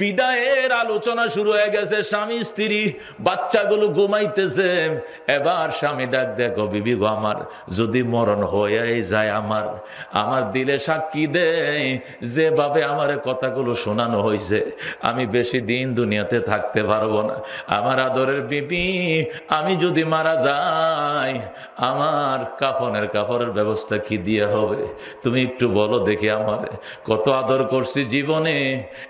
বিদায়ের আলোচনা শুরু হয়ে গেছে, স্বামী, স্ত্রী, বাচ্চাগুলো ঘুমাইতেছে। এবার স্বামী ডাক, দেখো বিবি গো, আমার যদি মরণ হয়ে যায় আমার আমার দিলে সাক্ষী দেয় যেভাবে আমার কথাগুলো শোনানো হয়েছে আমি বেশি দিন দুনিয়াতে থাকতে পারব না। আমার আদরের বিবি, আমি যদি মারা যাই, আমার কাফনের কাপড়ের ব্যবস্থা কি দিয়ে হবে? তুমি একটু বলো দেখি আমার কত আদর করছি জীবনে।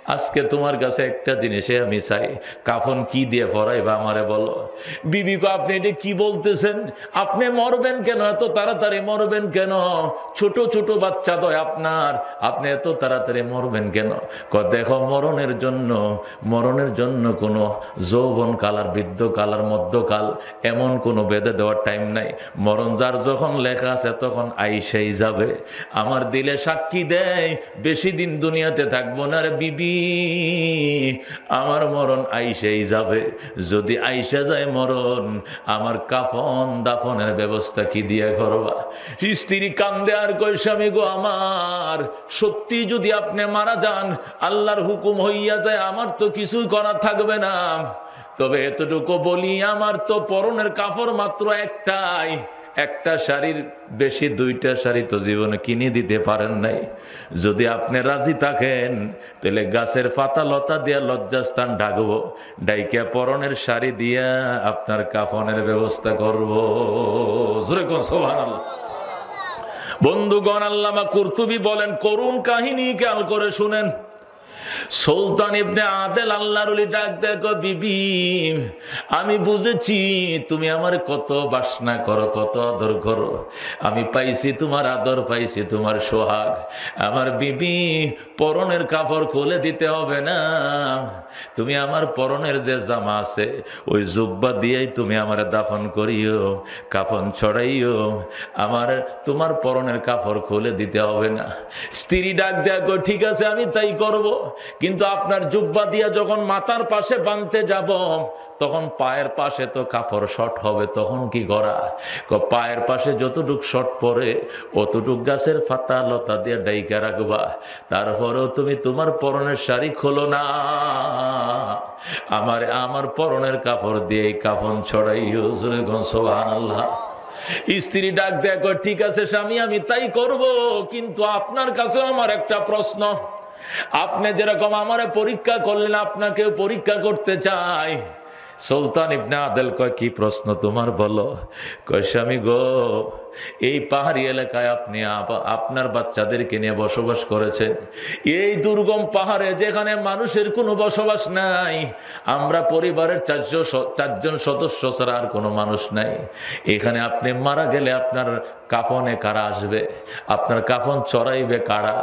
আজকে তোমার কাছে একটা জিনিসে আমি চাই। কাফন কি দিয়ে পড়াইবা আমারে বলো। বিবি আপনি এটা কি বলতেছেন? আপনি মরবেন কেন? এত তাড়াতাড়ি মরবেন কেন? ছোট ছোট বাচ্চা তো আপনার। আপনি এত তাড়াতাড়ি মরবেন কেন? দেখো, মরণের জন্য মরণের জন্য কোনো যৌবন কালার বৃদ্ধ কালার মধ্যকাল এমন কোনো বেঁধে দেওয়ার টাইম নাই। মরণ যার যখন লেখা আছে তখন আইসাই যাবে। আমার দিলে সাক্ষী দেয়, বেশি দিন দুনিয়াতে থাকব না রে বিবি। আমার মরণ আইসাই যাবে। যদি আইসা যায় মরণ, আমার কাফন দাফনের ব্যবস্থা কি দিয়ে করবা? স্ত্রী কান্দে আর কই স্বামী গো আমার, সত্যি যদি আপনি মারা যান, আল্লাহর হুকুম হইয়া যায়, আমার তো কিছুই করা থাকবে না। তবে এতটুকু বলি, আমার তো পরনের কাপড় মাত্র একটাই। একটা শাড়ির বেশি দুইটা শাড়ি তো জীবনে কিনে দিতে পারেন নাই। যদি আপনি রাজি থাকেন, তাহলে গাছের পাতা লতা দিয়া লজ্জাস্থান ডাকবো ডাইকা পরনের শাড়ি দিয়া আপনার কাফনের ব্যবস্থা করব। বন্ধুগণ, আল্লামা কুর্তুবি বলেন, করুণ কাহিনী খেয়াল করে শুনেন। সুলতান ইবনে আদেল আল্লাহর ডাক দেখো বিবি, আমি বুঝেছি তুমি আমার কত বাসনা করো, কত আদর করো। আমি পাইছি তোমার আদর, পাইছি তোমার সোহাগ। আমার বিবি, পরনের কাপড় খুলে দিতে হবে না। তুমি আমার পরনের যে জামা আছে, ওই জুব্বা দিয়েই তুমি আমার দাফন করিও, কাফন ছড়াইও। আমার, তোমার পরনের কাপড় খুলে দিতে হবে না। স্ত্রী ডাক দেখো ঠিক আছে, আমি তাই করব। কিন্তু আপনার জুব্বা দিয়া যখন মাথার পাশে বাঁধতে যাব, তখন পায়ের পাশে তো কাপড় শর্ট হবে, তখন কি করা পায়ের পাশে যতটুক শর্ট পরে অতটুক গাছের ফাতা লতা দিয়ে ডাইকা রাখবা। তারপরেও তুমি তোমার পরনের শাড়ি খোলো না। আমার আমার পরনের কাপড় দিয়ে কাফন ছড়াই আল্লাহ স্ত্রী ডাক দেখো ঠিক আছে স্বামী, আমি তাই করব, কিন্তু আপনার কাছে আমার একটা প্রশ্ন। আপনি যেরকম আমার পরীক্ষা করলেন, আপনাকেও পরীক্ষা করতে চাই। সুলতান ইবনা আদেল কয়, কি প্রশ্ন তোমার বলো? কয়, স্বামী গো এই পাহাড়ি এলাকায় আপনি আপনার বাচ্চাদেরকে নিয়ে বসবাস করেছেন। এই দুর্গম পাহাড়ে যেখানে মানুষের কোনো বসবাস নাই, আমরা পরিবারের চারজন চারজন সদস্য ছাড়া আর কোনো মানুষ নাই। এখানে আপনি মারা গেলে আপনার কাফনে কারা আসবে? আপনার কাফন চড়াইবে কারা?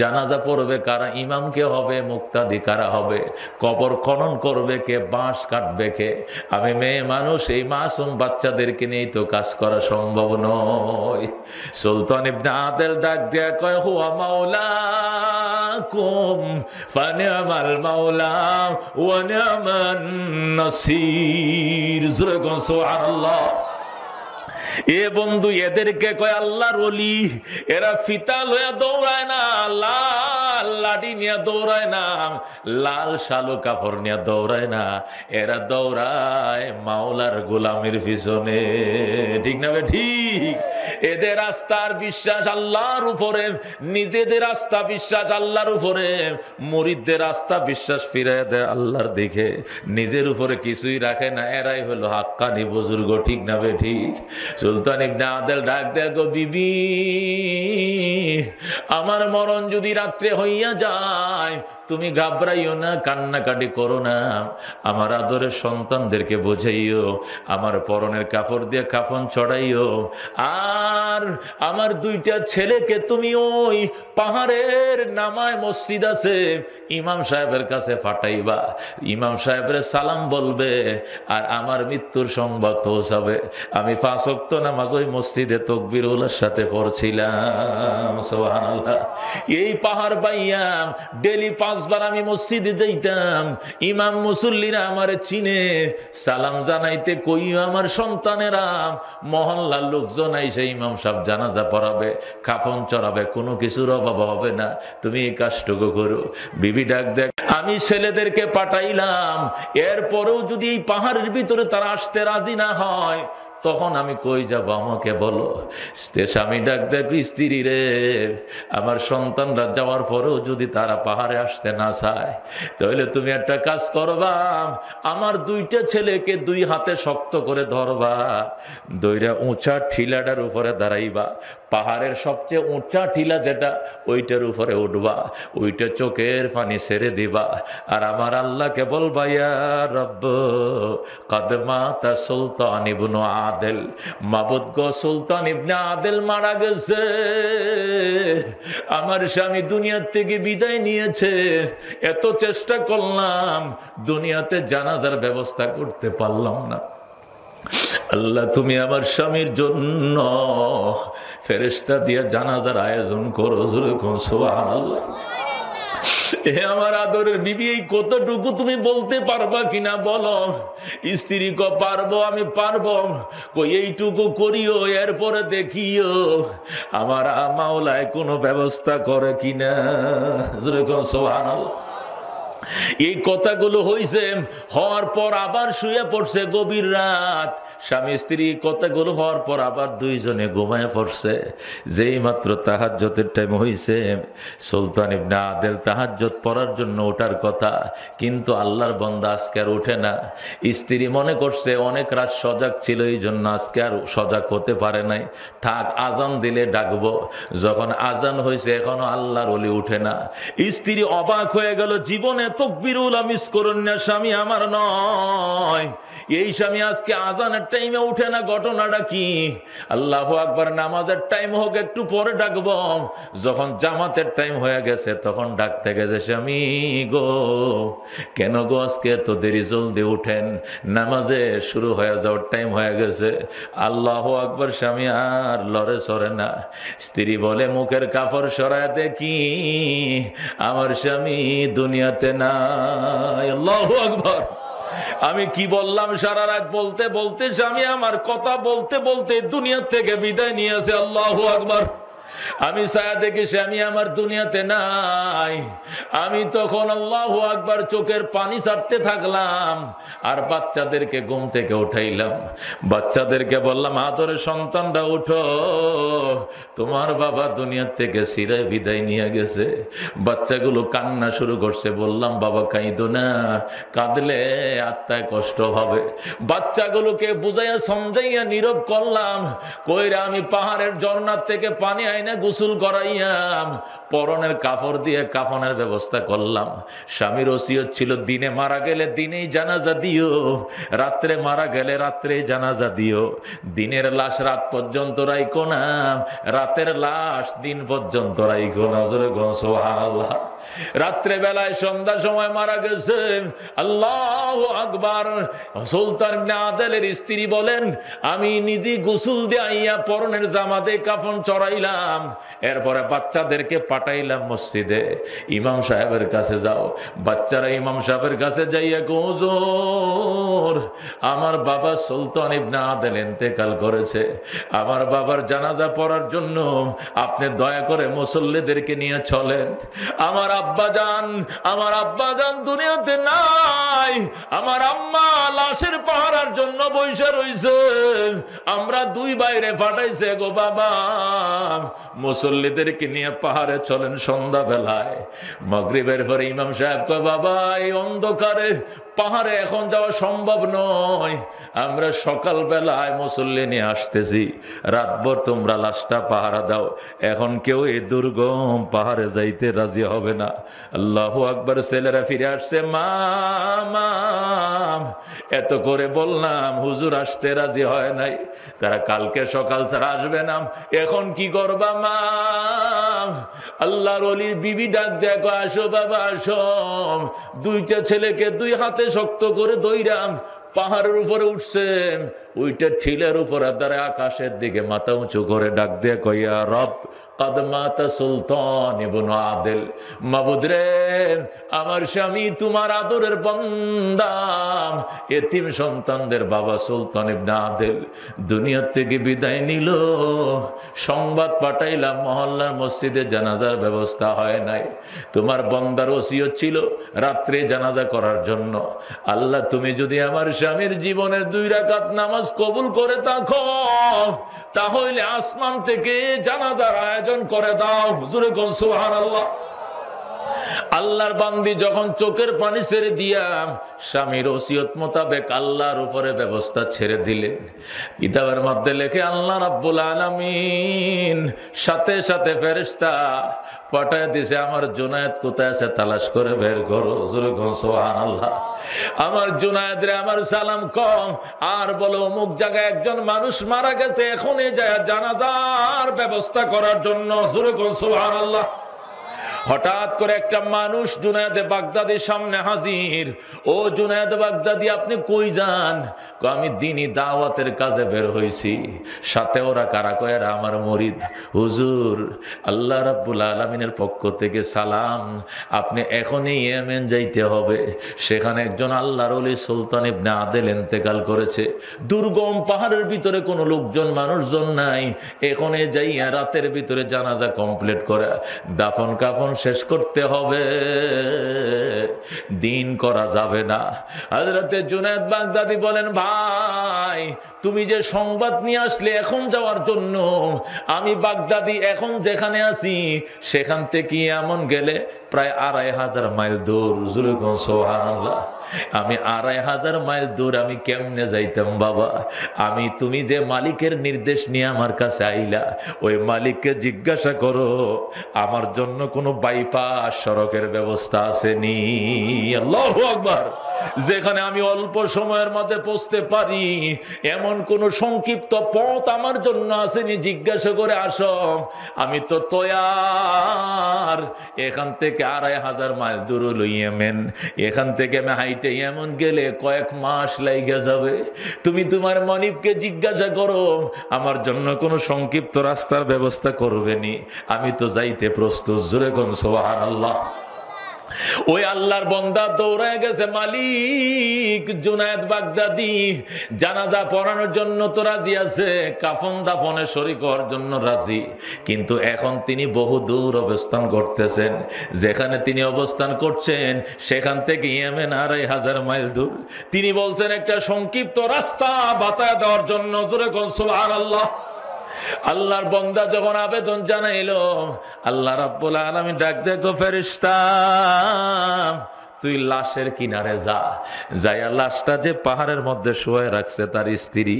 জানাজা পড়বে কারা? ইমামকে হবে? মুক্তাদি কারা হবে? কবর খনন করবে কে? বাঁশ কাটবে কে? আমি মেয়ে মানুষ, এই মাসুম বাচ্চাদেরকে নিয়েই তো কাজ করা সম্ভব নয়। নয় সুলতান ইবনে আদেল ডাক দিয়া কয়, হুয়া মাওলা কুম ফানিয়ামাল মাওলা, ওয়া নিয়ামান নাসির। জোরে কোন, সুবহানাল্লাহ। এ বন্ধু এদেরকে কয়, আল্লাহর ওলি, এরা ফিতা লয়া দৌড়ায় না লাল নিয়ে দৌড়ায় না, লাল কাপড় নিয়ে দৌড়ায় না, এরা দৌড়ায় মাওলার গোলামের পিছনে। ঠিক না ঠিক? এদের রাস্তার বিশ্বাস আল্লাহর উপরে, নিজেদের রাস্তা বিশ্বাস আল্লাহর উপরে, মরিদদের রাস্তা বিশ্বাস ফিরে দেয় আল্লাহর দিকে। নিজের উপরে কিছুই রাখে না, এরাই হলো হাক্কানি বুজুর্গ, ঠিক না বে ঠিক? সুলতান ইবনে আদেল ডাক দেখো বিবি, আমার মরণ যদি রাত্রে হইয়া যায়। তুমি ঘাবড়াইও না, কান্নাকাটি করো না। আমার আদরের সন্তানদেরকে বোঝাইও, আমার পরনের কাপড় দিয়ে কাফন চড়াইও। আর আমার দুইটা ছেলেকে তুমি ওই পাহাড়ের নামায় মসজিদ আছে, ইমাম সাহেবের কাছে ফাটাইবা। ইমাম সাহেবের সালাম বলবে, আর আমার মৃত্যুর সংবাদ পৌঁছাবে। আমি পাঁচ পাঁচক্ত নামাজ ওই মসজিদে তকবির সাথে পড়ছিলাম সোহানাল্লাহ এই পাহাড় পাইয়াম ডেলি পাঁচবার আমি মসজিদে যাইতাম। ইমাম মুসল্লিরা আমার চিনে, সালাম জানাইতে কই আমার সন্তানেরা, মহল্লার লোকজন আইসে ইমাম সাহেব জানাজা পড়াবে, কাফন চড়াবে, কোনো কিছুর অভাব হবে না। তুমি এই কাজটুকু করো। বিবি ডাক দেখ, আমি ছেলেদেরকে পাঠাইলাম, এরপরেও যদি এই পাহাড়ের ভিতরে তারা আসতে রাজি না হয় তখন আমি কই যাব? আমাকে বলো। স্বামী ডাক দেখ, স্ত্রী রে, আমার সন্তানরা যাওয়ার পরেও যদি তারা পাহাড়ে আসতে না চায়, তাহলে তুমি একটা কাজ করবা। আমার দুইটা ছেলেকে দুই হাতে শক্ত করে ধরবা, দইরা উঁচা ঠিলাটার উপরে দাঁড়াইবা। পাহাড়ের সবচেয়ে উঁচা ঠিলা যেটা, ওইটার উপরে উঠবা। ওইটা চোখের পানি সেরে দিবা। আর আমার আল্লাহকে বলবা, ইয়া রব্ব কাদমা তা সুলতান ইবনু আদেল। মাবুদ গো সুলতান ইবনে আদেল মারা গেছে। আমার স্বামী দুনিয়ার থেকে বিদায় নিয়েছে। এত চেষ্টা করলাম, দুনিয়াতে জানাজার ব্যবস্থা করতে পারলাম না। আল্লাহ, তুমি আমার স্বামীর জন্য ফেরেস্তা দিয়ে জানাজার আয়োজন করো সোহান আল্লাহ আমার আদরের বিবি, এই কতটুকু তুমি বলতে পারবা কিনা বলো? স্ত্রী ক পারব, আমি পারব। কই, এইটুকু করিও, এরপরে দেখিও। আমার মাওলায় কোনো ব্যবস্থা করে কিনা? সোহান এই কথাগুলো হইছে, হওয়ার পর আবার শুয়ে পড়ছে গভীর রাত। স্বামী স্ত্রী কথাগুলো হওয়ার পর আবার দুইজনে ঘুমায় পড়ছে। যেই মাত্র তাহাজ্যতের টাইম হয়েছে সুলতান ইবনে আদেল তাহাজ্যত পড়ার জন্য ওঠার কথা, কিন্তু আল্লাহর বন্দা আজকে আর ওঠে না। স্ত্রী মনে করছে অনেক রাত সজাগ ছিল এই জন্য আজকে আর সজাগ হতে পারে নাই। থাক, আজান দিলে ডাকবো। যখন আজান হয়েছে এখনও আল্লাহর অলি উঠে না। স্ত্রী অবাক হয়ে গেল, জীবনে তকবিরুল মিস করুন না, স্বামী আমার নয়। এই স্বামী আজকে আজানের টাইমে উঠে না, ঘটনাটা কি? আল্লাহ আকবার, নামাজের টাইম হোক, একটু পরে ডাকব। যখন জামাতের টাইম হয়ে গেছে, তখন ডাকতে গেছে, স্বামী গো, কেন গো আজকে তো দেরি? জলদি উঠেন। নামাজে শুরু হয়ে যাওয়ার টাইম হয়ে গেছে। আল্লাহ আকবর, স্বামী, আর লড়ে সরে না। স্ত্রী বলে, মুখের কাপড় সরায় দেখি, আমার স্বামী দুনিয়াতে না আল্লাহ আকবর। আমি কি বললাম সারা রাত বলতে বলতে স্বামী, আমার কথা বলতে বলতে দুনিয়ার থেকে বিদায় নিয়ে আসে। আল্লাহ আকবর। আমি ছায়া দেখি স্বামী আমার দুনিয়াতে নাই। আমি তখন আল্লাহ আকবার চোখের পানি ছাড়তে থাকলাম, আর বাচ্চাদেরকে ঘুম থেকে উঠাইলাম। বাচ্চাদেরকে বললাম, আদরে সন্তানরা উঠো। তোমার বাবা দুনিয়ার থেকে সিরায় বিদায় নিয়ে গেছে। বাচ্চাগুলো কান্না শুরু করছে। বললাম, বাবা কাইদ না। কাঁদলে আত্মায় কষ্ট হবে। বাচ্চাগুলোকে বুঝাইয়া, সমঝাইয়া নীরব করলাম। কইরা, আমি পাহাড়ের ঝর্নার থেকে পানি আইনা গোসল করাইয়াম। পরনের কাপড় দিয়ে কাফনের ব্যবস্থা করলাম। স্বামীর ওসিয়ত ছিল, দিনে মারা গেলে দিনেই জানাজা দিও। রাত্রে মারা গেলে রাত্রে জানাজা দিও। দিনের লাশ রাত পর্যন্ত রাইকো না। রাতের লাশ দিন পর্যন্ত রাইকো না। আল্লাহ রাত্রে বেলায় সন্ধ্যা সময় মারা গেছে। আল্লাহ আকবার। সুলতান আদেলের স্ত্রী বলেন, আমি নিজে গুসুল দিয়ে পরনের জামাতে কাফন চড়াইলাম। এরপরে বাচ্চাদেরকে পাঠাইলাম মসজিদে। ইমাম সাহেবের কাছে যাও। বাচ্চারা ইমাম সাহেবের কাছে যাইয়া গোজোর আমার বাবা সুলতান ইবনা আদেল এতেকাল করেছে। আমার বাবার জানাজা পড়ার জন্য আপনি দয়া করে মুসল্লিদেরকে নিয়ে চলেন। আমার আব্বা যান আমার আব্বা যান দুনিয়াতে নাই। আমার আম্মা লাশের পাহারার জন্য বৈশা রয়েছে আমরা দুই বাইরে ফাটাইছে গো বাবা। মুসল্লিদেরকে নিয়ে পাহাড়ে চলেন সন্ধ্যা বেলায় মগরিবের পরে ইমাম সাহেব কয়, বাবা, এই অন্ধকারে পাহাড়ে এখন যাওয়া সম্ভব নয়। আমরা সকাল বেলায় মুসল্লি নিয়ে আসতেছি। রাতভর তোমরা লাশটা পাহারা দাও। এখন কেউ এই দুর্গম পাহাড়ে যাইতে রাজি হবে না। আল্লাহ আকবর, ছেলেরা ফিরে আসছে মা এত করে বললাম, হুজুর আসতে রাজি হয় নাই। তারা কালকে সকাল ছাড়া আসবে না। এখন কি করবা মা আল্লাহর অলির বিবি ডাক দেখো, আসো বাবা, আসো। দুইটা ছেলেকে দুই হাতে শক্ত করে দইরাম, পাহাড়ের উপরে উঠছেন। ওইটা ঠিলের উপরে তারা আকাশের দিকে মাথা উঁচু করে ডাক দিয়ে কইয়া, রব আমার স্বামী তোমার আদরের বন্দাম এতিম সন্তানদের বাবা সুলতান আদেল। থেকে বিদায় নিল। সংবাদ পাঠাইলাম, মহল্লার মসজিদে জানাজার ব্যবস্থা হয় নাই। তোমার বন্দার ওসিয়ত ছিল রাত্রে জানাজা করার জন্য। আল্লাহ, তুমি যদি আমার স্বামীর জীবনের দুই রাকাত নামাজ কবুল করে থাকো, তাহলে আসমান থেকে জানাজার আয়োজন করে দাও। হুজুরে কোন সুবহানাল্লাহ। আল্লাহর বান্দি যখন চোখের পানি ছেড়ে দিয়া স্বামীর ওসিয়ত মোতাবেক আল্লাহর উপরে ব্যবস্থা ছেড়ে দিলেন। কিতাবের মধ্যে লেখে, আল্লাহ রাব্বুল আলামিন সাথে সাথে ফেরেশতা পাঠায় দিছে, আমার জুনায়েদ কোথায় আছে তালাশ করে বের করো সুবহানাল্লাহ। আমার জুনায়েদ রে, আমার সালাম কম। আর বলো, অমুক জায়গায় একজন মানুষ মারা গেছে, এখনই যায় জানাজার ব্যবস্থা করার জন্য সুবহানাল্লাহ। হঠাৎ করে একটা মানুষ জুনায়দে বাগদাদের সামনে হাজির। ও জুনায়দ বাগদাদি, আপনি কই যান? আমি দিনই দাওয়াতের কাজে বের হয়েছি সাথে ওরা কারা? কয়েরা আমার মরিদ। হুজুর, আল্লাহ রাব্বুল আলমিনের পক্ষ থেকে সালাম। আপনি এখনই ইয়েমেন যাইতে হবে। সেখানে একজন আল্লাহর অলি সুলতান ইবনে আদেল এন্তেকাল করেছে। দুর্গম পাহাড়ের ভিতরে কোনো লোকজন, মানুষজন নাই। এখনে যাইয়া রাতের ভিতরে জানাজা কমপ্লিট করা। দাফন কাফন শেষ করতে হবে। দিন করা যাবে না। হাজরতে জুনায়দ বাগদাদি বলেন, ভাই, তুমি যে সংবাদ নিয়ে আসলে এখন যাওয়ার জন্য, আমি বাগদাদি এখন যেখানে আছি, সেখান থেকে এমন গেলে প্রায় আড়াই হাজার মাইল দূর। জুলুকন সোহানাল্লাহ আমি আড়াই হাজার মাইল দূর, আমি কেমনে যাইতাম বাবা? আমি, তুমি যে মালিকের নির্দেশ নিয়ে আমার কাছে আইলা, ওই মালিককে জিজ্ঞাসা করো, আমার জন্য কোনো বাইপাস সড়কের ব্যবস্থা আসেনি। আল্লাহ আকবার। যেখানে আমি অল্প সময়ের মধ্যে পৌঁছতে পারি, এমন কোন সংক্ষিপ্ত পথ আমার জন্য আসেনি। জিজ্ঞাসা করে আস। আমি তো তয়ার। এখান থেকে আড়াই হাজার মাইল দূর হলো ইয়েমেন। এখান থেকে আমি হাইটে এমন গেলে কয়েক মাস লাইগে যাবে। তুমি তোমার মনিবকে জিজ্ঞাসা করো, আমার জন্য কোনো সংক্ষিপ্ত রাস্তার ব্যবস্থা করবেনি আমি তো যাইতে প্রস্তুত। জোরে কোন সোহার আল্লাহ ওই আল্লাহর বন্দা দৌড়ায় গেছে, মালিক জুনায়দ বাগদাদি, জানাজা পড়ানোর জন্য তো রাজি আছে, কাফন দাফনে শরিক হওয়ার জন্য রাজি। কিন্তু এখন তিনি বহু দূর অবস্থান করতেছেন। যেখানে তিনি অবস্থান করছেন, সেখান থেকে ইয়েমেন আড়াই হাজার মাইল দূর। তিনি বলছেন, একটা সংক্ষিপ্ত রাস্তা বাতায় দেওয়ার জন্য, জোরে কোন আল্লাহ আল্লাহর বন্দা যখন আবেদন জানাইল আল্লাহ রাব্বুল আলমী ডাক দেখো ফেরিস্তা তুই লাশের কিনারে যা। যাইয়া লাশটা যে পাহাড়ের মধ্যে শোয়ে রাখছে তার স্ত্রী,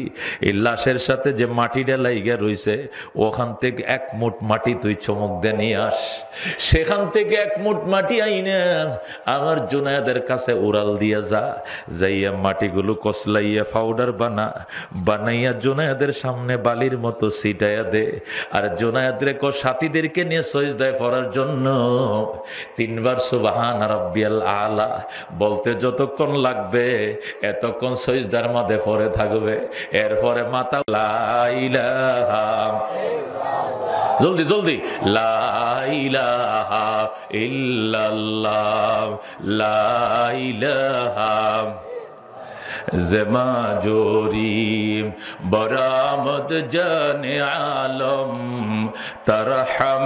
এই লাশের সাথে যে মাটিটা লাইগে রয়েছে ওখান থেকে এক মুঠ মাটি তুই চমক দে নিয়ে আস। সেখান থেকে এক মুঠ মাটি আইনে আমার জুনায়াদের কাছে উড়াল দিয়ে যা। যাইয়া মাটিগুলো কসলাইয়া পাউডার বানা। বানাইয়া জুনায়াদের সামনে বালির মতো সিটাইয়া দে। আর জুনায়াদের ক সাথীদেরকে নিয়ে সইজ দেয় পড়ার জন্য তিনবার সুবাহান রাব্বিয়াল আ আলা বলতে যতক্ষণ লাগবে এতক্ষণ সইজদার মাঝে পরে থাকবে। এরপরে মাতা লাইলাহা জলদি জলদি। লাইলাহা ইল্লাল্লাহ। লাইলাহা জমা জোরিম বরামদ জানে আলম, তরহম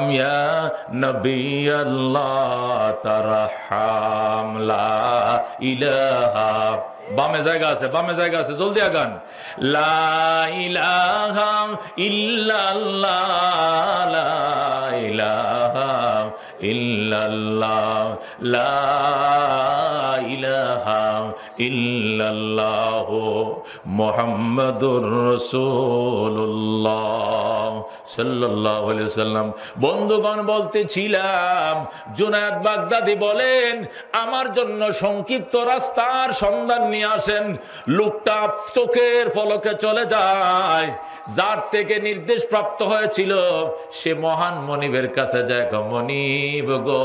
নবী আল্লাহ, তরহম লা ইলাহা। বামে জায়গা আছে, বামে জায়গা আছে, জলদি আগান। লা ইলাহা ইল্লাল্লাহ, লা ইলাহা ইল্লাল্লাহ মুহাম্মাদুর বন্ধুগণ, বলতেছিলাম, জুনায়েদ বাগদাদি বলেন, আমার জন্য সংক্ষিপ্ত রাস্তার সন্ধান নিয়ে আসেন। লোকটা চোখের ফলকে চলে যায়। যার থেকে নির্দেশ প্রাপ্ত হয়েছিল, সে মহান মনিবের কাছে যায় মনিব গো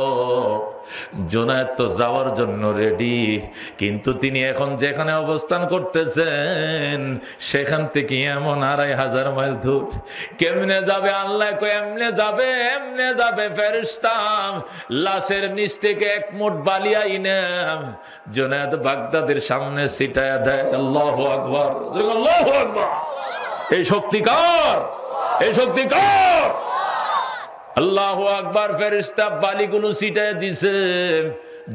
জোনায়ত যাওয়ার জন্য রেডি কিন্তু তিনি এখন যেখানে অবস্থান করতেছেন, সেখান থেকে এমন আড়াই হাজার মাইল দূর। কেমনে যাবে আল্লাহ এমনে যাবে এমনে যাবে ফেরিস্তাম লাশের নিচ থেকে এক মুঠ বালিয়া ইনাম জোনায়ত বাগদাদের সামনে সিটায় দেয়, আল্লাহ আকবর আল্লাহ আকবর। এই শক্তি কার? এই শক্তি কার? আল্লাহ আকবার ফেরিস্তা বালিগুলো সিটায় দিছে।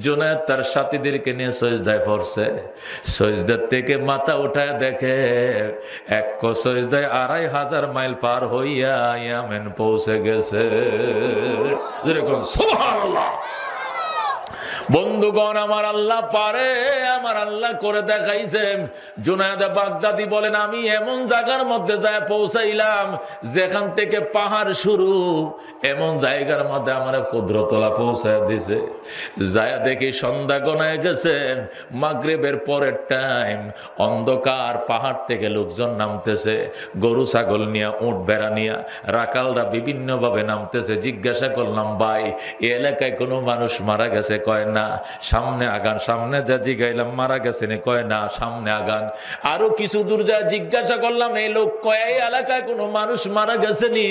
জোনায়দ তার সাথীদেরকে নিয়ে সজদায় পড়ছে। সজদার থেকে মাথা উঠায় দেখে, এক সজদায় আড়াই হাজার মাইল পার হইয়া ইয়ামেন পৌঁছে গেছে। যেরকম সুবহানাল্লাহ। বন্ধুগণ, আমার আল্লাহ পারে, আমার আল্লাহ করে দেখাইছে জুনায়দা বাগদাদি বলেন, আমি এমন জায়গার মধ্যে যায় পৌঁছাইলাম, যেখান থেকে পাহাড় শুরু, এমন জায়গার মধ্যে আমার কুদ্রতলা পৌঁছায় দিছে। যায় দেখি সন্ধ্যা গনায় গেছে, মাগরেবের পরের টাইম অন্ধকার পাহাড় থেকে লোকজন নামতেছে, গরু, ছাগল নিয়ে উঠ বেড়া নিয়ে, রাকালরা বিভিন্ন ভাবে নামতেছে। জিজ্ঞাসা করলাম, ভাই এলাকায় কোনো মানুষ মারা গেছে? কয় না, সামনে আগান, সামনে যা জিগাইলাম, মারা গেছে কয় না, সামনে আগান। আরও কিছু দূর যা জিজ্ঞাসা করলাম, এই লোক কয় এলাকায় কোনো মানুষ মারা গেছে নি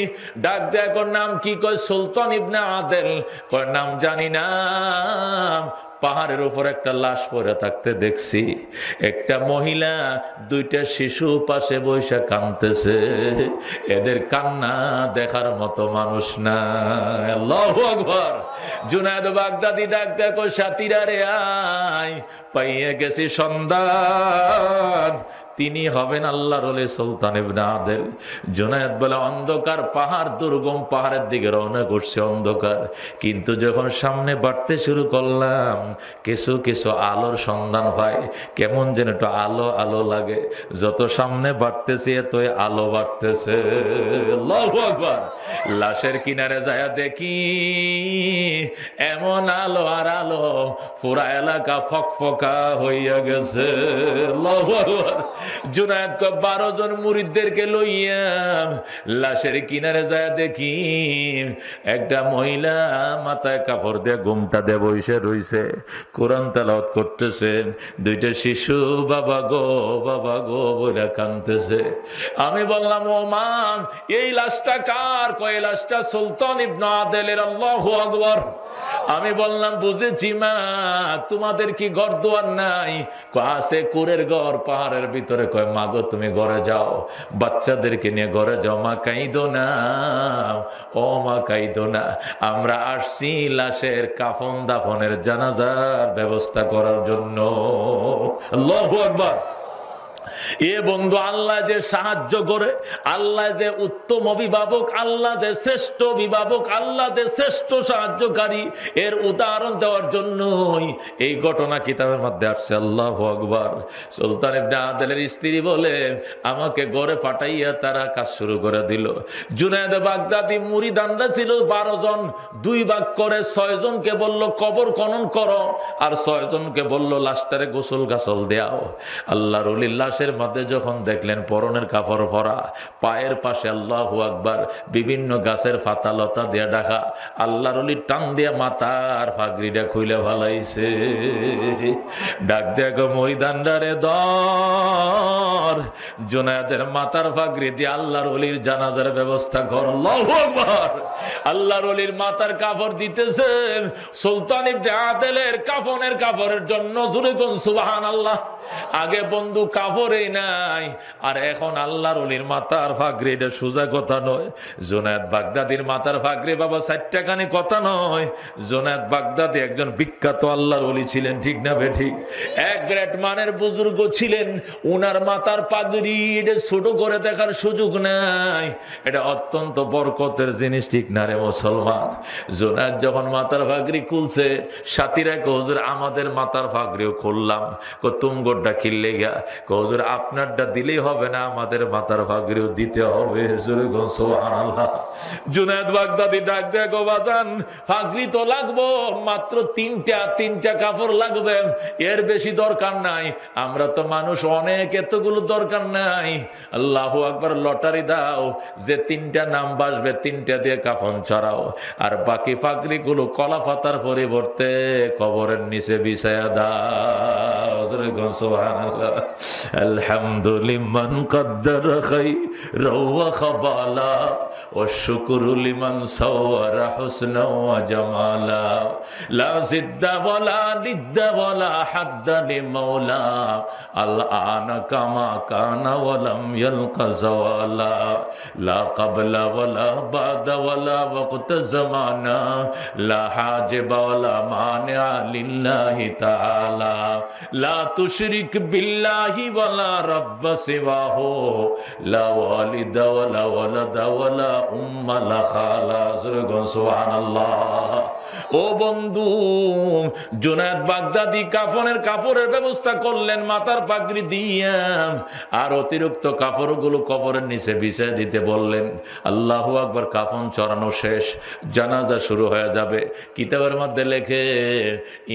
ডাক দেয় নাম কি? কয়, সুলতান ইবনে আদেল। কয়, নাম জানি না। পাহাড়ের উপর একটা লাশ পরে থাকতে দেখছি। একটা মহিলা দুইটা শিশু পাশে বৈশা কানতেছে এদের কান্না দেখার মতো মানুষ না। আকবর। জুনায়দ বাগদাদি ডাক, দেখো সাথীরা রে, আয়। পাইয়ে গেছি সন্ধ্যা তিনি হবেন আল্লাহ রলে সুলতান আদেল। জোনায়দ বলে, অন্ধকার পাহাড় দুর্গম পাহাড়ের দিকে রওনা করছে অন্ধকার। কিন্তু যখন সামনে বাড়তে শুরু করলাম, কিছু কিছু আলোর সন্ধান হয় কেমন যেন একটু আলো আলো লাগে। যত সামনে বাড়তেছে, এতই আলো বাড়তেছে। লাশের কিনারে যায় দেখি, এমন আলো আর আলো। পুরা এলাকা ফকফকা হইয়া গেছে। জুনায়দ বারো জন মুরিদদেরকে লইয়া লাশের কিনারে যায় দেখি, একটা মহিলা মাথায় কাপড় দিয়ে ঘুমটা দিয়ে বসে রইছে, কোরআন তালাত করতেছে, দুইটা শিশু, বাবা গো বাবা গো বলে কানতেছে আমি বললাম, ও মা, এই লাশটা কার? কয় লাশটা সুলতান ইবনা আদেলের আল্লাহ আকবর। আমি বললাম, বুঝেছি মা, তোমাদের কি ঘর দোয়ার নাই? আছে কুরের ঘর, পাহাড়ের ভিতরে। কয়, মাগো, তুমি ঘরে যাও। বাচ্চাদেরকে নিয়ে ঘরে যাও। মা, কাইদো না। ও মা, কাইদো না। আমরা আসছি লাশের কাফন দাফনের জানাজার ব্যবস্থা করার জন্য। আল্লাহু আকবার। এ বন্ধু, আল্লাহ যে সাহায্য করে, আল্লাহ যে উত্তম অভিভাবক, আল্লাহ যে শ্রেষ্ঠ অভিভাবক, আল্লাহ যে শ্রেষ্ঠ সাহায্যকারী, এর উদাহরণ দেওয়ার জন্যই এই ঘটনা কিতাবের মধ্যে আসছে। আল্লাহ আকবর। সুলতান আদেলের স্ত্রী বলে, আমাকে গড়ে পাঠাইয়া তারা কাজ শুরু করে দিল। জুনায়দ বাগদাদি মুড়ি দান্ডা ছিল বারো জন। দুই ভাগ করে ছয় জনকে বলল, কবর খনন করো। আর ছয় জনকে বলল লাস্টারে গোসল গাছল দেও আল্লাহ রুলিল্লাহ লাশের মধ্যে যখন দেখলেন পরনের কাপড় ভরা, পায়ের পাশে আল্লাহ আকবার বিভিন্ন গাছের ফাতা লতা দিয়ে ডাকা আল্লাহর টান দিয়ে মাথার ফাগরিটা খুইলে ভালাইছে ডাক দেখো মহিদান্ডারে দর। জোনায়াদের মাথার ফাগরি দিয়ে আল্লাহর অলির জানাজার ব্যবস্থা কর। আকবার। আল্লাহর অলির মাথার কাপড় দিতেছে সুলতান ইবনে কাফনের কাপড়ের জন্য জুড়ে কোন সুবাহান আল্লাহ আগে বন্ধু কাপড়েই নাই। আর এখন আল্লাহর মাতার ফাগরি এটা সোজা কথা নয়। জোনায়দ বাগদাদির মাতার ফাগরি বাবা চারটাখানি কথা নয়। জোনায়দ বাগদাদি একজন বিখ্যাত আল্লাহর অলি ছিলেন, ঠিক না বে ঠিক? এক গ্রেট মানের বুজুর্গ ছিলেন, উনার মাতার পাগড়ি এটা ছোট করে দেখার সুযোগ নাই। এটা অত্যন্ত বরকতের জিনিস, ঠিক না রে মুসলমান? জোনায়দ যখন মাতার ফাগরি খুলছে, সাথীরা হুজুর, আমাদের মাতার ফাগরিও খুললাম। তুমগো তোরটা কিনলে গা কজুর আপনারটা দিলেই হবে না, আমাদের মাথার ফাগরিও দিতে হবে। জুনায়দ বাগদাদি ডাক দেখো বাজান ফাগরি তো লাগবো, মাত্র তিনটা তিনটা কাপড় লাগবে, এর বেশি দরকার নাই। আমরা তো মানুষ অনেক, এতগুলো দরকার নাই। আল্লাহ আকবার, লটারি দাও, যে তিনটা নাম বাসবে তিনটা দিয়ে কাফন ছড়াও। আর বাকি ফাগরি গুলো কলা পাতার পরিবর্তে কবরের নিচে বিছায়া দাও। আলহামদুলিমান কদ্দর খাই রৌয়া খবালা ও শুকুরুলিমান সওয়ারা হুসনা ওয়া তাআলা। লা তুশরিক বিল্লাহি ওয়ালা লা ওয়ালিদা ওয়ালা ওয়ালাদা ওয়ালা উম্মা লা সুবহানাল্লাহ। ও বন্ধু, জুনায়দ বাগদাদি কাফনের কাপড়ের ব্যবস্থা করলেন, মাথার পাগড়ি দিয়া, আর অতিরিক্ত কাপড়গুলো কবরের নিচে বিছায় দিতে বললেন, আল্লাহ আকবার, কাফন চড়ানো শেষ, জানাজা শুরু হয়ে যাবে। কিতাবের মধ্যে লেখে,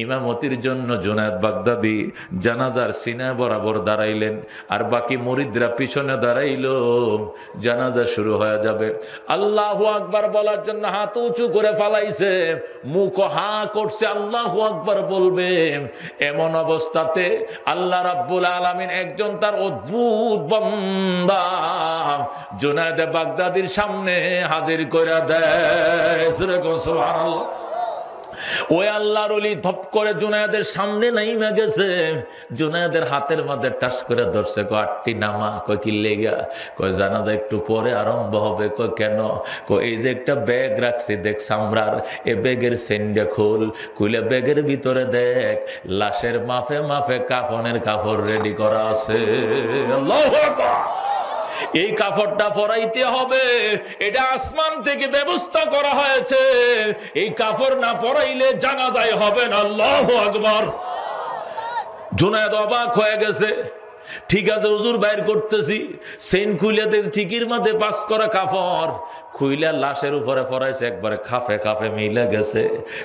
ইমামতির জন্য জুনায়দ বাগদাদি জানাজার সিনা বরাবর দাঁড়াইলেন, আর বাকি মরিদরা পিছনে দাঁড়াইল। জানাজা শুরু হয়ে যাবে। আল্লাহ আকবার বলার জন্য হাত উঁচু করে ফালাইছে। মুখ হা করছে, আল্লাহ আকবার বলবে, এমন অবস্থাতে আল্লাহ রাব্বুল আলমিন একজন তার অদ্ভুত বন্দা জুনায়দে বাগদাদির সামনে হাজির করে দেয়। ওই আল্লাহর অলি ধপ করে জুনায়দের সামনে নাইমা গেছে। জুনায়দের হাতের মধ্যে টাস করে ধরছে কো আটটি নামা, কয়, কি লেগা? কয়, জানাজা একটু পরে আরম্ভ হবে, কয়, কেন? কয়, এই যে একটা ব্যাগ রাখছি, দেখ সামরার, এ ব্যাগের সেন্ডে খুল খুলে ব্যাগের ভিতরে দেখ, লাশের মাফে মাফে কাফনের কাপড় রেডি করা আছে। আল্লাহু এই কাপড়টা পরাইতে হবে। এটা আসমান থেকে ব্যবস্থা করা হয়েছে। এই কাপড় না পরাইলে জানা যায় হবে না। আল্লাহ আকবর। জুনায়দ অবাক হয়ে গেছে। ঠিক আছে, হুজুর, বাইর করতেছি। সেন খুইলাতে ঠিকির মধ্যে পাস করা কাপড় খুইলা লাশের উপরে ফরাইছে, একবারে খাফে খাফে মিলে গেছে।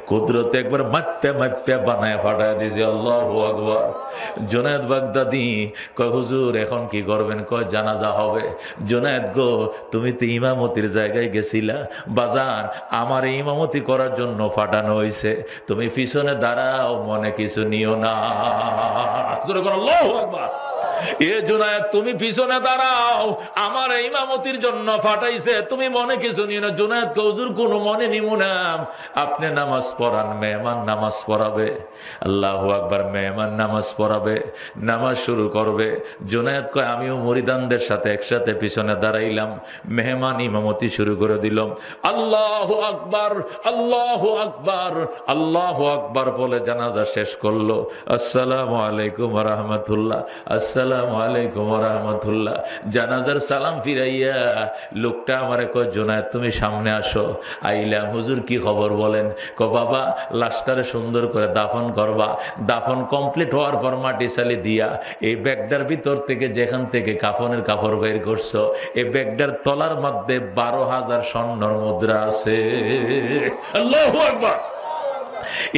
কুদরতে একবার মাপ্পে মাপ্পে বানায় ফাটায় দিয়েছে, আল্লাহ আকবর। জোনায়দ বাগদাদি কয়, হুজুর, এখন কি করবেন? কয়, জানাজা হবে। জোনায়দ, গো, তুমি তো ইমামতির জায়গায় গেছিলা। বাজার আমার ইমামতি করার জন্য ফাটানো হয়েছে তুমি পিছনে দাঁড়াও, মনে কিছু নিও না। আল্লাহ আকবর। তুমি পিছনে দাঁড়াও। আমার জন্য ফাটাইছে। তুমি মনে কিছু না। জুনায়দ কৌজুর কোনো মনে নিমু না। আপনি নামাজ পড়ান, মেহমান নামাজ পড়াবে। আল্লাহ মেহমান নামাজ পড়াবে, নামাজ শুরু করবে। জুনায়দ কয়, আমিও মরিদানদের সাথে একসাথে পিছনে দাঁড়াইলাম। মেহমান ইমামতি শুরু করে দিলাম। আল্লাহ আকবার আল্লাহ আকবার আল্লাহ আকবার বলে জানাজা শেষ করল। আসসালামু আলাইকুম রহমতুল্লাহ। আসসালাম জানাজার সালাম ফিরাইয়া লোকটা কয় জোনায় তুমি সামনে আসো। আইলাম হুজুর, কি খবর বলেন? ক বাবা সুন্দর করে দাফন করবা। দাফন কমপ্লিট হওয়ার পর মাটি সালি দিয়া, এই ব্যাগটার ভিতর থেকে যেখান থেকে কাফনের কাপড় বের করছ, এই ব্যাগটার তলার মধ্যে বারো হাজার স্বর্ণর মুদ্রা আছে। আল্লাহ আকবার।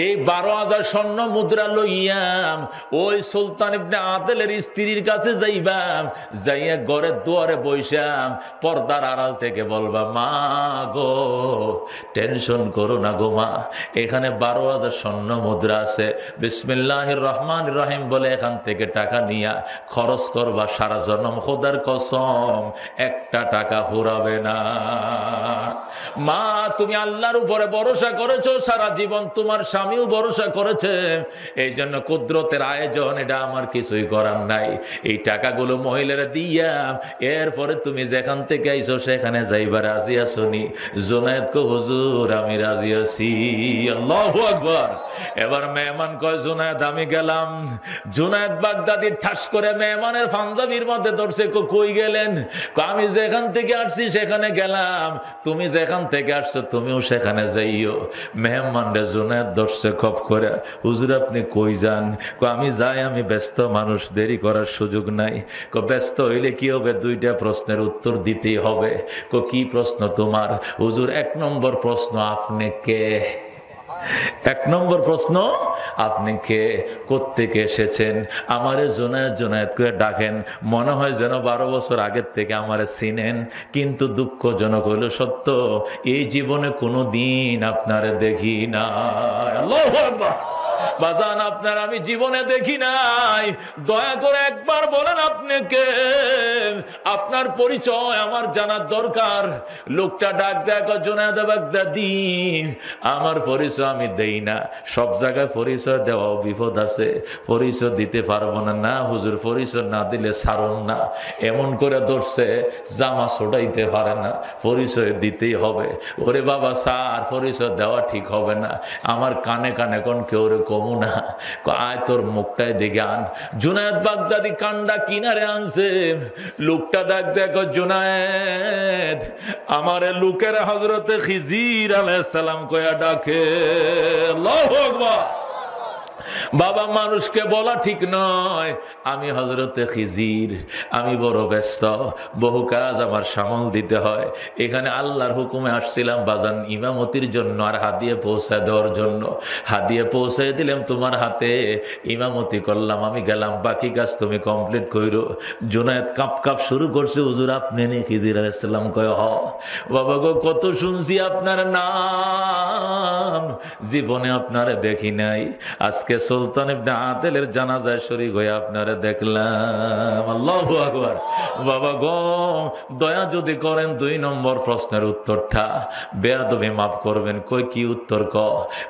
এই বারো হাজার স্বর্ণ মুদ্রা লইয়াম, ওই সুলতান ইবনে আদেলের স্ত্রীর কাছে যাইবাম, যাইয়া ঘরের দুয়ারে বৈশাম পর্দার আড়াল থেকে বলবা, মা গো, টেনশন করো না গো মা, এখানে বারো হাজার স্বর্ণ মুদ্রা আছে। বিসমিল্লাহ রহমান রহিম বলে এখান থেকে টাকা নিয়া খরচ করবা সারা জন্ম। খোদার কসম, একটা টাকা ফুরাবে না। মা, তুমি আল্লাহর উপরে ভরসা করেছ, সারা জীবন তোমার স্বামীও ভরসা করেছে। এই জন্য কুদরতের আয়োজন, এটা আমার কিছুই করার নাই। এই টাকাগুলো মহিলারা দিয়া, এরপরে তুমি যেখান থেকে আইসো সেখানে যাইবার রাজি আসনি জোনায়দ কো হুজুর, আমি রাজি আছি। আল্লাহ এবার মেহমান কয়, জোনায়দ, আমি গেলাম। জোনায়দ বাগদাদি ঠাস করে মেহমানের পাঞ্জাবির মধ্যে ধরছে কই গেলেন? আমি যেখান থেকে আসছি সেখানে গেলাম। তুমি যেখান থেকে আসছো তুমিও সেখানে যাইও। মেহমান জোনায়দ দর্শে খপ করে, হুজুর আপনি কই যান? আমি যাই, আমি ব্যস্ত মানুষ, দেরি করার সুযোগ নাই। ক ব্যস্ত হইলে কি হবে? দুইটা প্রশ্নের উত্তর দিতেই হবে। ক কি প্রশ্ন তোমার? হুজুর, এক নম্বর প্রশ্ন, আপনি কে? এক নম্বর প্রশ্ন, আপনি কে? কোথেকে এসেছেন? আমারে জোনায়ত জোনায়ত করে ডাকেন। মনে হয় যেন বারো বছর আগের থেকে আমারে চিনেন, কিন্তু দুঃখজনক হইল সত্য, এই জীবনে কোনো দিন আপনারে দেখি না বাজান, আপনার আমি জীবনে দেখি নাই। দয়া করে একবার বলেন আপনি কে আপনার পরিচয় আমার জানার দরকার। লোকটা ডাক দেখ বাগদাদি আমার পরিচয় আমি দেই না। সব জায়গায় পরিচয় দেওয়া বিপদ আছে। পরিচয় দিতে পারব না। না, হুজুর, পরিচয় না দিলে সারুন না। এমন করে ধরছে, জামা ছোটাইতে পারে না। পরিচয় দিতেই হবে। ওরে বাবা, স্যার, পরিচয় দেওয়া ঠিক হবে না। আমার কানে কানে কোন কেউ কমু আয় তোর মুখটায় দেখে আন। জুনায়দ বাগদাদি কান্ডা কিনারে আনছে। লোকটা দেখ, দেখো, জুনায়দ, আমার লোকের হজরতে খিজির আলাইসালাম কয়া ডাকে। লহ বাবা, মানুষকে বলা ঠিক নয়। আমি হজরতে খিজির, আমি বড় ব্যস্ত, বহু কাজ আমার সামল দিতে হয়। এখানে আল্লাহর হুকুমে আসছিলাম বাজান ইমামতির জন্য আর হাদিয়ে পৌঁছায় দেওয়ার জন্য। হাদিয়ে পৌঁছাই দিলাম তোমার হাতে। ইমামতি করলাম, আমি গেলাম, বাকি কাজ তুমি কমপ্লিট করো জোনায়ত কাপ কাপ শুরু করছে, হুজুর, আপনি নি খিজির আলাইসাল্লাম কয়, হ। বাবা গো, কত শুনছি আপনার নাম। জীবনে আপনারে দেখি নাই। আজকে সুলতান ইবনে আদেলের জানাজায় শরীক হয়ে আপনারা দেখলাম। আল্লাহ আকবার। বাবা গো, দয়া যদি করেন দুই নম্বর প্রশ্নের উত্তরটা। বেয়াদবে মাফ করবেন। কই কি উত্তর ক?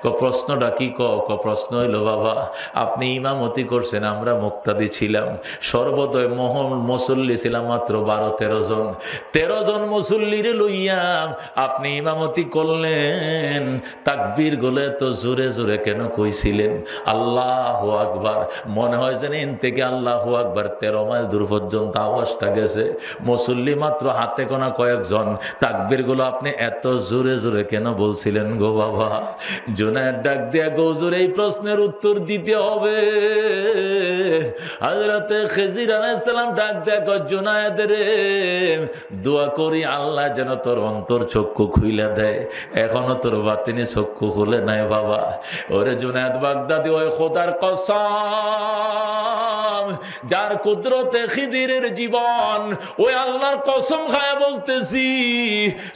ক প্রশ্নটা কি ক? ক প্রশ্ন হইল, বাবা, আপনি ইমামতি করছেন, আমরা মুক্তাদি ছিলাম। সর্বদয় মোহন মুসল্লি ছিলাম মাত্র বারো, তেরো জন। তেরো জন মুসল্লির লইয়াম আপনি ইমামতি করলেন। তাকবীর গুলে তো জোরে জোরে কেন কইছিলেন? আল্লাহ আকবার। মনে হয় যেন এন থেকে আল্লাহ আকবার, তেরো মাইল দূর পর্যন্ত আওয়াজটা গেছে। মুসল্লি মাত্র হাতে কোনা কয়েকজন। তাকবিরগুলো আপনি এত জোরে জোরে কেন বলছিলেন গো বাবা? জোনায়ের ডাক দিয়া, গৌজুর, এই প্রশ্নের উত্তর দিতে হবে। খেজির আলাইসালাম ডাক দেখো দোয়া করি আল্লাহ যেন তোর অন্তর চক্ষু দেয়। এখনও তোর বাতিনি চক্ষু নাই বাবা। ওরে বাগদাদি, ওই খোদার যার কুদরতে খিদিরের জীবন, ওই আল্লাহর কসম খায় বলতেছি,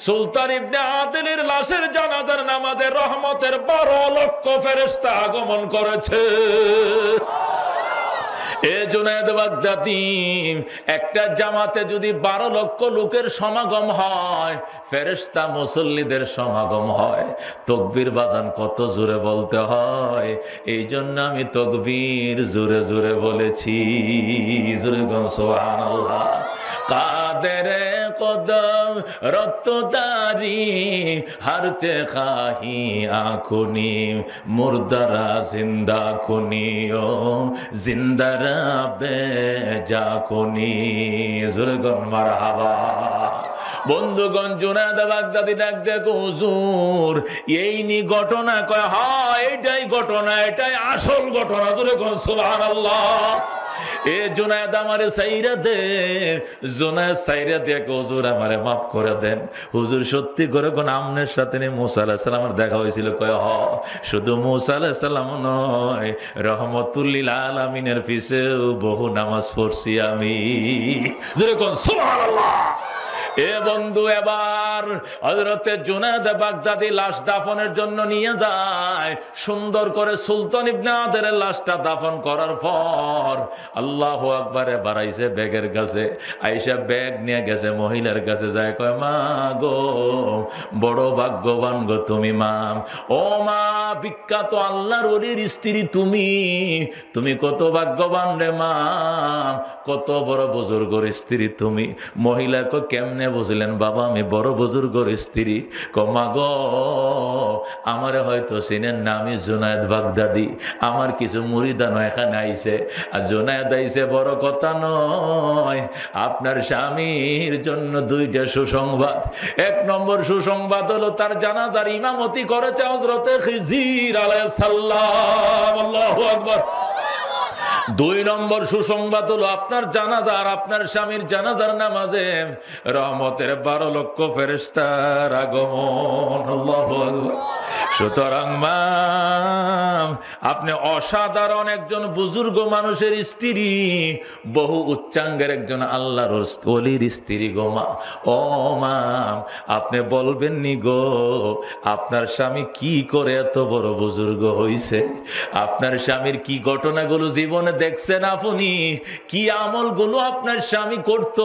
সুলতান ইবনে আদিলের লাশের জানাজার নামাজের রহমতের বড় লক্ষ ফেরেস্তা আগমন করেছে। একটা জামাতে যদি বারো লক্ষ লোকের সমাগম হয় ফেরেস্তা মুসল্লিদের সমাগম হয়। তকবির বাজান কত জোরে বলতে হয়। এই জন্য আমি তকবির জোরে জোরে বলেছি। জোরে গম সোহান কাদের কদম রক্তদারি হারতে খাহি আখুনি, মুর্দারা জিন্দা খুনি, ও জিন্দারা বেজা খুনি। জুরগন মার হাবা বন্ধুগণ জুনাদ বাগদাদি ডাক দেখো, হুজুর, এই নি ঘটনা কয় হ্যাঁ এটাই ঘটনা, এটাই আসল ঘটনা। জুরে কোন সুবহানাল্লাহ। এ জোনায়দ আমারে সাইরা দে, জোনায়দ সাইরা হুজুর আমারে মাফ করে দেন। হুজুর সত্যি করে কোন আমনের সাথে নিয়ে মুসা আলাহিসাল্লামের দেখা হয়েছিল। কয়, হ, শুধু মুসা আলাহিসাল্লাম নয়, রহমতুল্লিল আলমিনের পিছেও বহু নামাজ পড়ছি আমি। এ বন্ধু, এবার হজরতে জুনাদ বাগদাদি লাশ দাফনের জন্য নিয়ে যায়। সুন্দর করে সুলতান ইবনে আদের লাশটা দাফন করার পর আল্লাহ আকবারে বাড়াইছে ব্যাগের কাছে। আইসা ব্যাগ নিয়ে গেছে মহিলার কাছে, যায় কয়, মা গো, বড় ভাগ্যবান গো তুমি মা। ও মা, বিখ্যাত আল্লাহর ওলির স্ত্রী তুমি। তুমি কত ভাগ্যবান রে মা। কত বড় বুজুর্গর স্ত্রী তুমি। মহিলাকে কেমনে নিয়ে বসলেন বাবা, আমি বড় বুজুর্গর স্ত্রী। কমা গো, আমারে হয়তো সিনের নামই জুনায়দ বাগদাদি। আমার কিছু মুড়িদানো এখানে আইছে। আর জুনায়দ আইছে বড় কথা নয়, আপনার স্বামীর জন্য দুইটা সুসংবাদ। এক নম্বর সুসংবাদ হলো, তার জানাজার ইমামতি করেছে হজরতে খিজির আলাইহিস সালাম। আল্লাহু আকবার। দুই নম্বর সুসংবাদ হলো, আপনার জানাজার আপনার স্বামীর জানাজার নামাজে রহমতের বারো লক্ষ ফেরেস্তার আগমন। সুতরাং মাম আপনি অসাধারণ একজন বুজুর্গ মানুষের স্ত্রী, বহু উচ্চাঙ্গের একজন আল্লাহর অলির স্ত্রী গো মা। ও মাম আপনি বলবেন নি গো, আপনার স্বামী কি করে এত বড় বুজুর্গ হইছে? আপনার স্বামীর কি ঘটনাগুলো জীবনে দেখছেন আপনি? কি আমলগুলো আপনার স্বামী করত?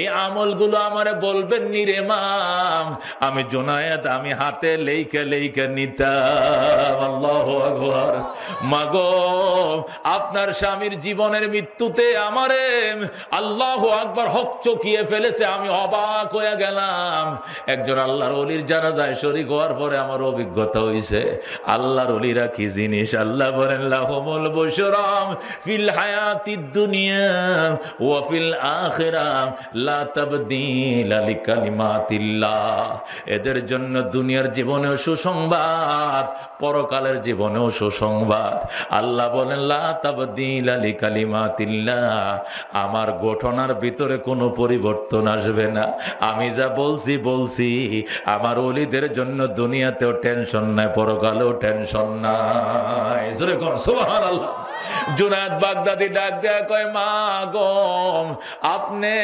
এই আমলগুলো আমারে বলবেন নি রে মাম আমি জোনায়েত আমি হাতে লেইকে লেইকে মাগো, আপনার স্বামীর জীবনের মৃত্যুতে আমারে আল্লাহ আকবার হক চকিয়ে ফেলেছে, আমি অবাক হয়ে গেলাম। একজন আল্লাহর অলির জানা যায় শরিক হওয়ার পরে আমার অভিজ্ঞতা হইছে, আল্লাহর অলিরা কি জিনিস? আল্লাহ বলেন, লাহমুল বসরাম ফিল হায়াতিদ দুনিয়া ওয়া ফিল আখিরাহ লা তাবদীলা লিকালিমাতিল্লাহ। এদের জন্য দুনিয়ার জীবনেও সুসংবাদ পরকালের জীবনেও সুসংবাদ। আল্লাহ বলেন, লা কালিমা তিল্লা আমার গঠনার ভিতরে কোনো পরিবর্তন আসবে না। আমি যা বলছি বলছি। আমার অলিদের জন্য দুনিয়াতেও টেনশন নাই, পরকালেও টেনশন নাই। জোরে কোন, সুবহানাল্লাহ। জুনাদ বাগদাদি ডাক দেয়া কয়, মা গম আপনি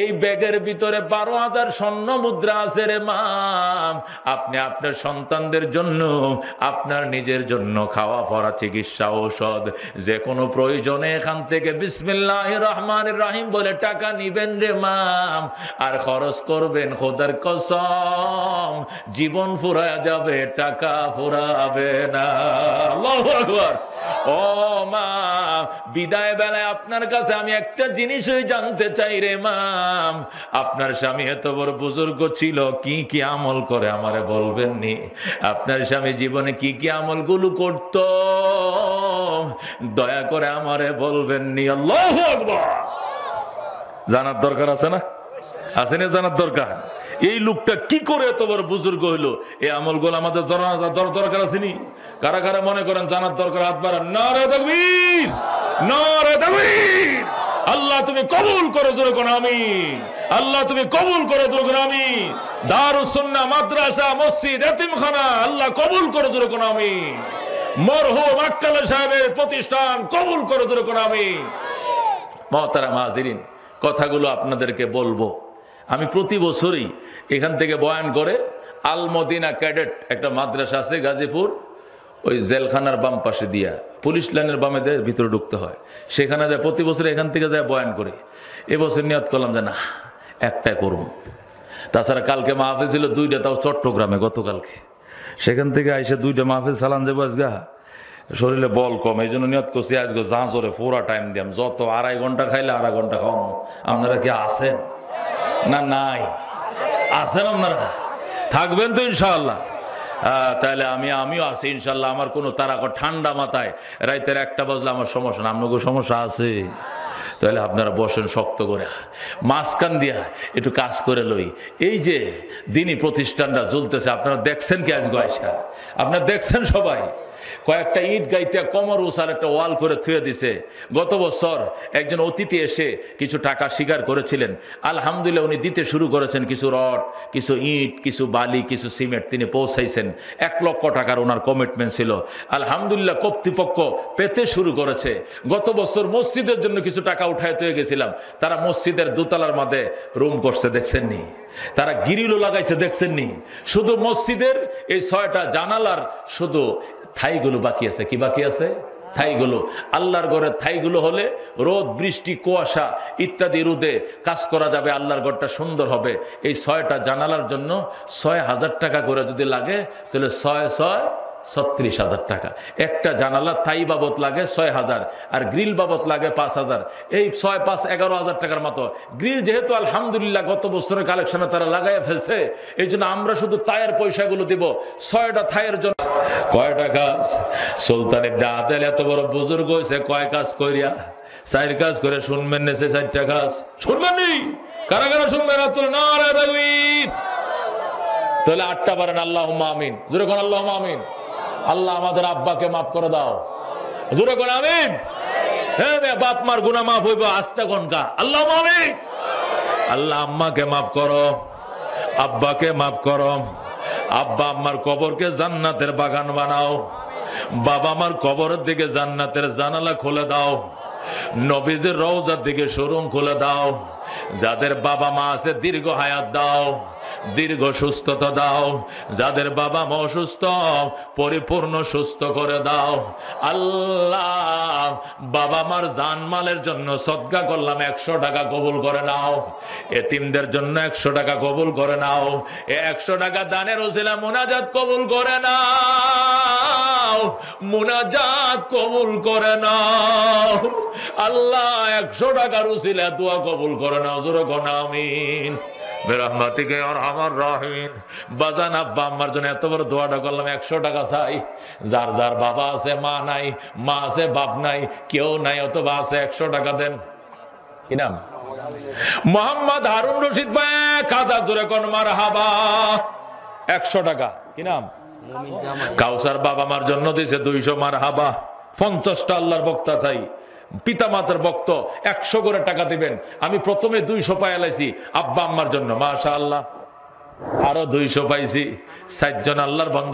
এই ব্যাগের ভিতরে বারো হাজার স্বর্ণ মুদ্রা আছে রে মাম আপনি আপনার সন্তানদের জন্য, আপনার নিজের জন্য খাওয়া, পড়া, চিকিৎসা, ঔষধ, যে কোনো প্রয়োজনে এখান থেকে বিসমিল্লাহ রহমান রাহিম বলে টাকা নিবেন রে মাম আর খরচ করবেন খোদার কসম, জীবন ফুরায় যাবে, টাকা ফুরাবে না। ও মা, বিদায় বেলায় আপনার কাছে আমি একটা জিনিসই জানতে চাই রে মাম আপনার স্বামী এত বড় বুজুর্গ ছিল, কি কি আমল করে আমারে বলবেননি? আপনার স্বামী জীবনে কি কি আমলগুলো করত? দয়া করে আমারে বলবেননি। আল্লাহ জানার দরকার আছে না? আছে না জানার দরকার? এই লোকটা কি করে এত বড় বুজুর্গ হইল? এই আমলগুলো আমাদের দরকার আসেনি কারা কারা মনে করেন জানার দরকার, হাত বাড়ান। নারে আল্লাহ তুমি কবুল করো জোরে কোন আমি আল্লাহ তুমি কবুল করো জোরে কোন আমি দারুসুন্নাহ মাদ্রাসা, মসজিদ, এতিমখানা, আল্লাহ কবুল করো জোরে কোন আমি মরহুম আক্কাল সাহেবের প্রতিষ্ঠান কবুল করো জোরে কোন আমি মহতারা মাহাজিরিন কথাগুলো আপনাদেরকে বলব। আমি প্রতি বছরই এখান থেকে বয়ান করে আলমদিনা ক্যাডেট, একটা মাদ্রাসা আছে গাজীপুর, ওই জেলখানার বাম পাশে দিয়া, পুলিশ লাইনের বামে দেয় ভিতরে ঢুকতে হয়। সেখানে যায়, প্রতি বছর এখান থেকে যায় বয়ান করি। এবছর নিয়ত করলাম যে না, একটাই করব। তাছাড়া কালকে মাহফিল ছিল দুইটা, তাও চট্টগ্রামে গতকালকে। সেখান থেকে আইসে দুইটা মাহফিল সালান যাব আজগা। শরীরে বল কম, এই জন্য নিয়ত করছি আজকে জাঁচরে পুরা টাইম দিয়াম। যত আড়াই ঘণ্টা খাইলে আড়াই ঘণ্টা খাওয়ানো আপনারা কি আছেন? না, নাই। আছেন আপনারা। থাকবেন তো ইনশাল্লাহ তাহলে আমি, আমিও আছি ইনশাল্লাহ আমার কোনো তারা ঠান্ডা মাথায়। রাইতের একটা বাজলে আমার সমস্যা না। আপনাকে সমস্যা আছে? তাহলে আপনারা বসেন শক্ত করে। মাঝখান দিয়া একটু কাজ করে লই। এই যে দিনই প্রতিষ্ঠানটা জ্বলতেছে, আপনারা দেখছেন কি আজ গয়সা আপনারা দেখছেন সবাই? কয়েকটা ইট গাইতে কমর উসার একটা ওয়াল করে থুয়ে দিছে। গত বছর একজন অতিথি এসে কিছু টাকা স্বীকার করেছিলেন। আলহামদুলিল্লাহ উনি দিতে শুরু করেছেন কিছু রড, কিছু ইট, কিছু বালি, কিছু সিমেন্ট। তিনি পৌঁছাইছেন। এক লক্ষ টাকার ওনার কমিটমেন্ট ছিল। আলহামদুলিল্লাহ কর্তৃপক্ষ পেতে শুরু করেছে। গত বছর মসজিদের জন্য কিছু টাকা উঠায় তুয়ে গেছিলাম। তারা মসজিদের দোতলার মাঝে রুম করছে, দেখছেননি। তারা গিরিলও লাগাইছে, দেখছেননি। শুধু মসজিদের এই ছয়টা জানালার শুধু থাইগুলো বাকি আছে, কি বাকি আছে? থাইগুলো। আল্লাহর ঘরের থাইগুলো হলে রোদ, বৃষ্টি, কুয়াশা ইত্যাদি রোদে কাজ করা যাবে, আল্লাহর ঘরটা সুন্দর হবে। এই ছয়টা জানালার জন্য ছয় হাজার টাকা করে যদি লাগে, তাহলে ছয় ছয় ছত্রিশ হাজার টাকা। একটা জানালা তাই বাবদ লাগে ছয় হাজার, আর গ্রিল বাবদ লাগে পাঁচ হাজার। এই ছয় পাঁচ এগারো হাজার টাকার মতো। গ্রিল যেহেতু আলহামদুলিল্লাহ গত বছরের কালেকশনে তারা লাগাইয়া ফেলছে, এই জন্য আমরা শুধু তায়ের পয়সাগুলো দিব। ছয়টা থায়ের জন্য কয় টাকা সুলতানের ডাতেল এত বড় বুজুর্গ হয়েছে কয় কাজ করিয়া? চার কাজ করে শুনবেন নেছে চারটা কাজ। শুনবেন নি? কারা কারা শুনবেন? তাহলে আটটা পারেন আল্লাহ আমিন। কোন আল্লাহ আমিন। আল্লাহ আমাদের আব্বাকে মাফ করে দাও। জুড়ে কোন আমিন। হ্যাঁ বাপ মার গুনা মাফ হইব, আস্তে কোনকা আল্লাহ আমিন। আল্লাহ আম্মাকে মাফ করো, আব্বাকে মাফ করো। আব্বা আম্মার কবরকে জান্নাতের বাগান বানাও। বাবা আমার কবরের দিকে জান্নাতের জানালা খুলে দাও। নবীদের রওজার দিকে শোরুম খুলে দাও। যাদের বাবা মা আছে, দীর্ঘ হায়াত দাও। দীর্ঘ সুস্থতা দাও। যাদের বাবা মা অসুস্থ, পরিপূর্ণ সুস্থ করে দাও। আল্লাহ, বাবা মার জানমালের জন্য সদ্গা করলাম একশো টাকা কবুল করে নাও। এতিমদের জন্য একশো টাকা কবুল করে নাও। এ একশো টাকা দানের ওসিলা মোনাজাত কবুল করে নাও। মোনাজাত কবুল করে নাও। আল্লাহ, একশো টাকার উসিলা দোয়া কবুল করে নাও। জোরে কোন আমিন। বেরহমাতিকে আর আমার রাহিন বাজান আব্বা আম্মার জন্য এত বড় দোয়াটা করলাম একশো টাকা চাই। যার যার বাবা আছে মা নাই মা আছে বাপ নাই কেউ নাই অথবা আছে একশো টাকা দেন। কি নাম? মোহাম্মদ হারুন রশিদ ভাই কাদা জোরে কোন মার হাবা একশো টাকা। কি নাম? কাউসার বাবা মার জন্য দিছে দুইশো মার হাবা পঞ্চাশটা আল্লাহর বক্তা চাই। পিতা মাতার বক্ত একশো করে টাকা দিবেন। আমি প্রথমে দুইশো এলাইছি আব্বা আম্মার জন্য। মাশা আল্লাহ আরও দুইশো পাইছি। ষাট জন আল্লাহর বন্ধ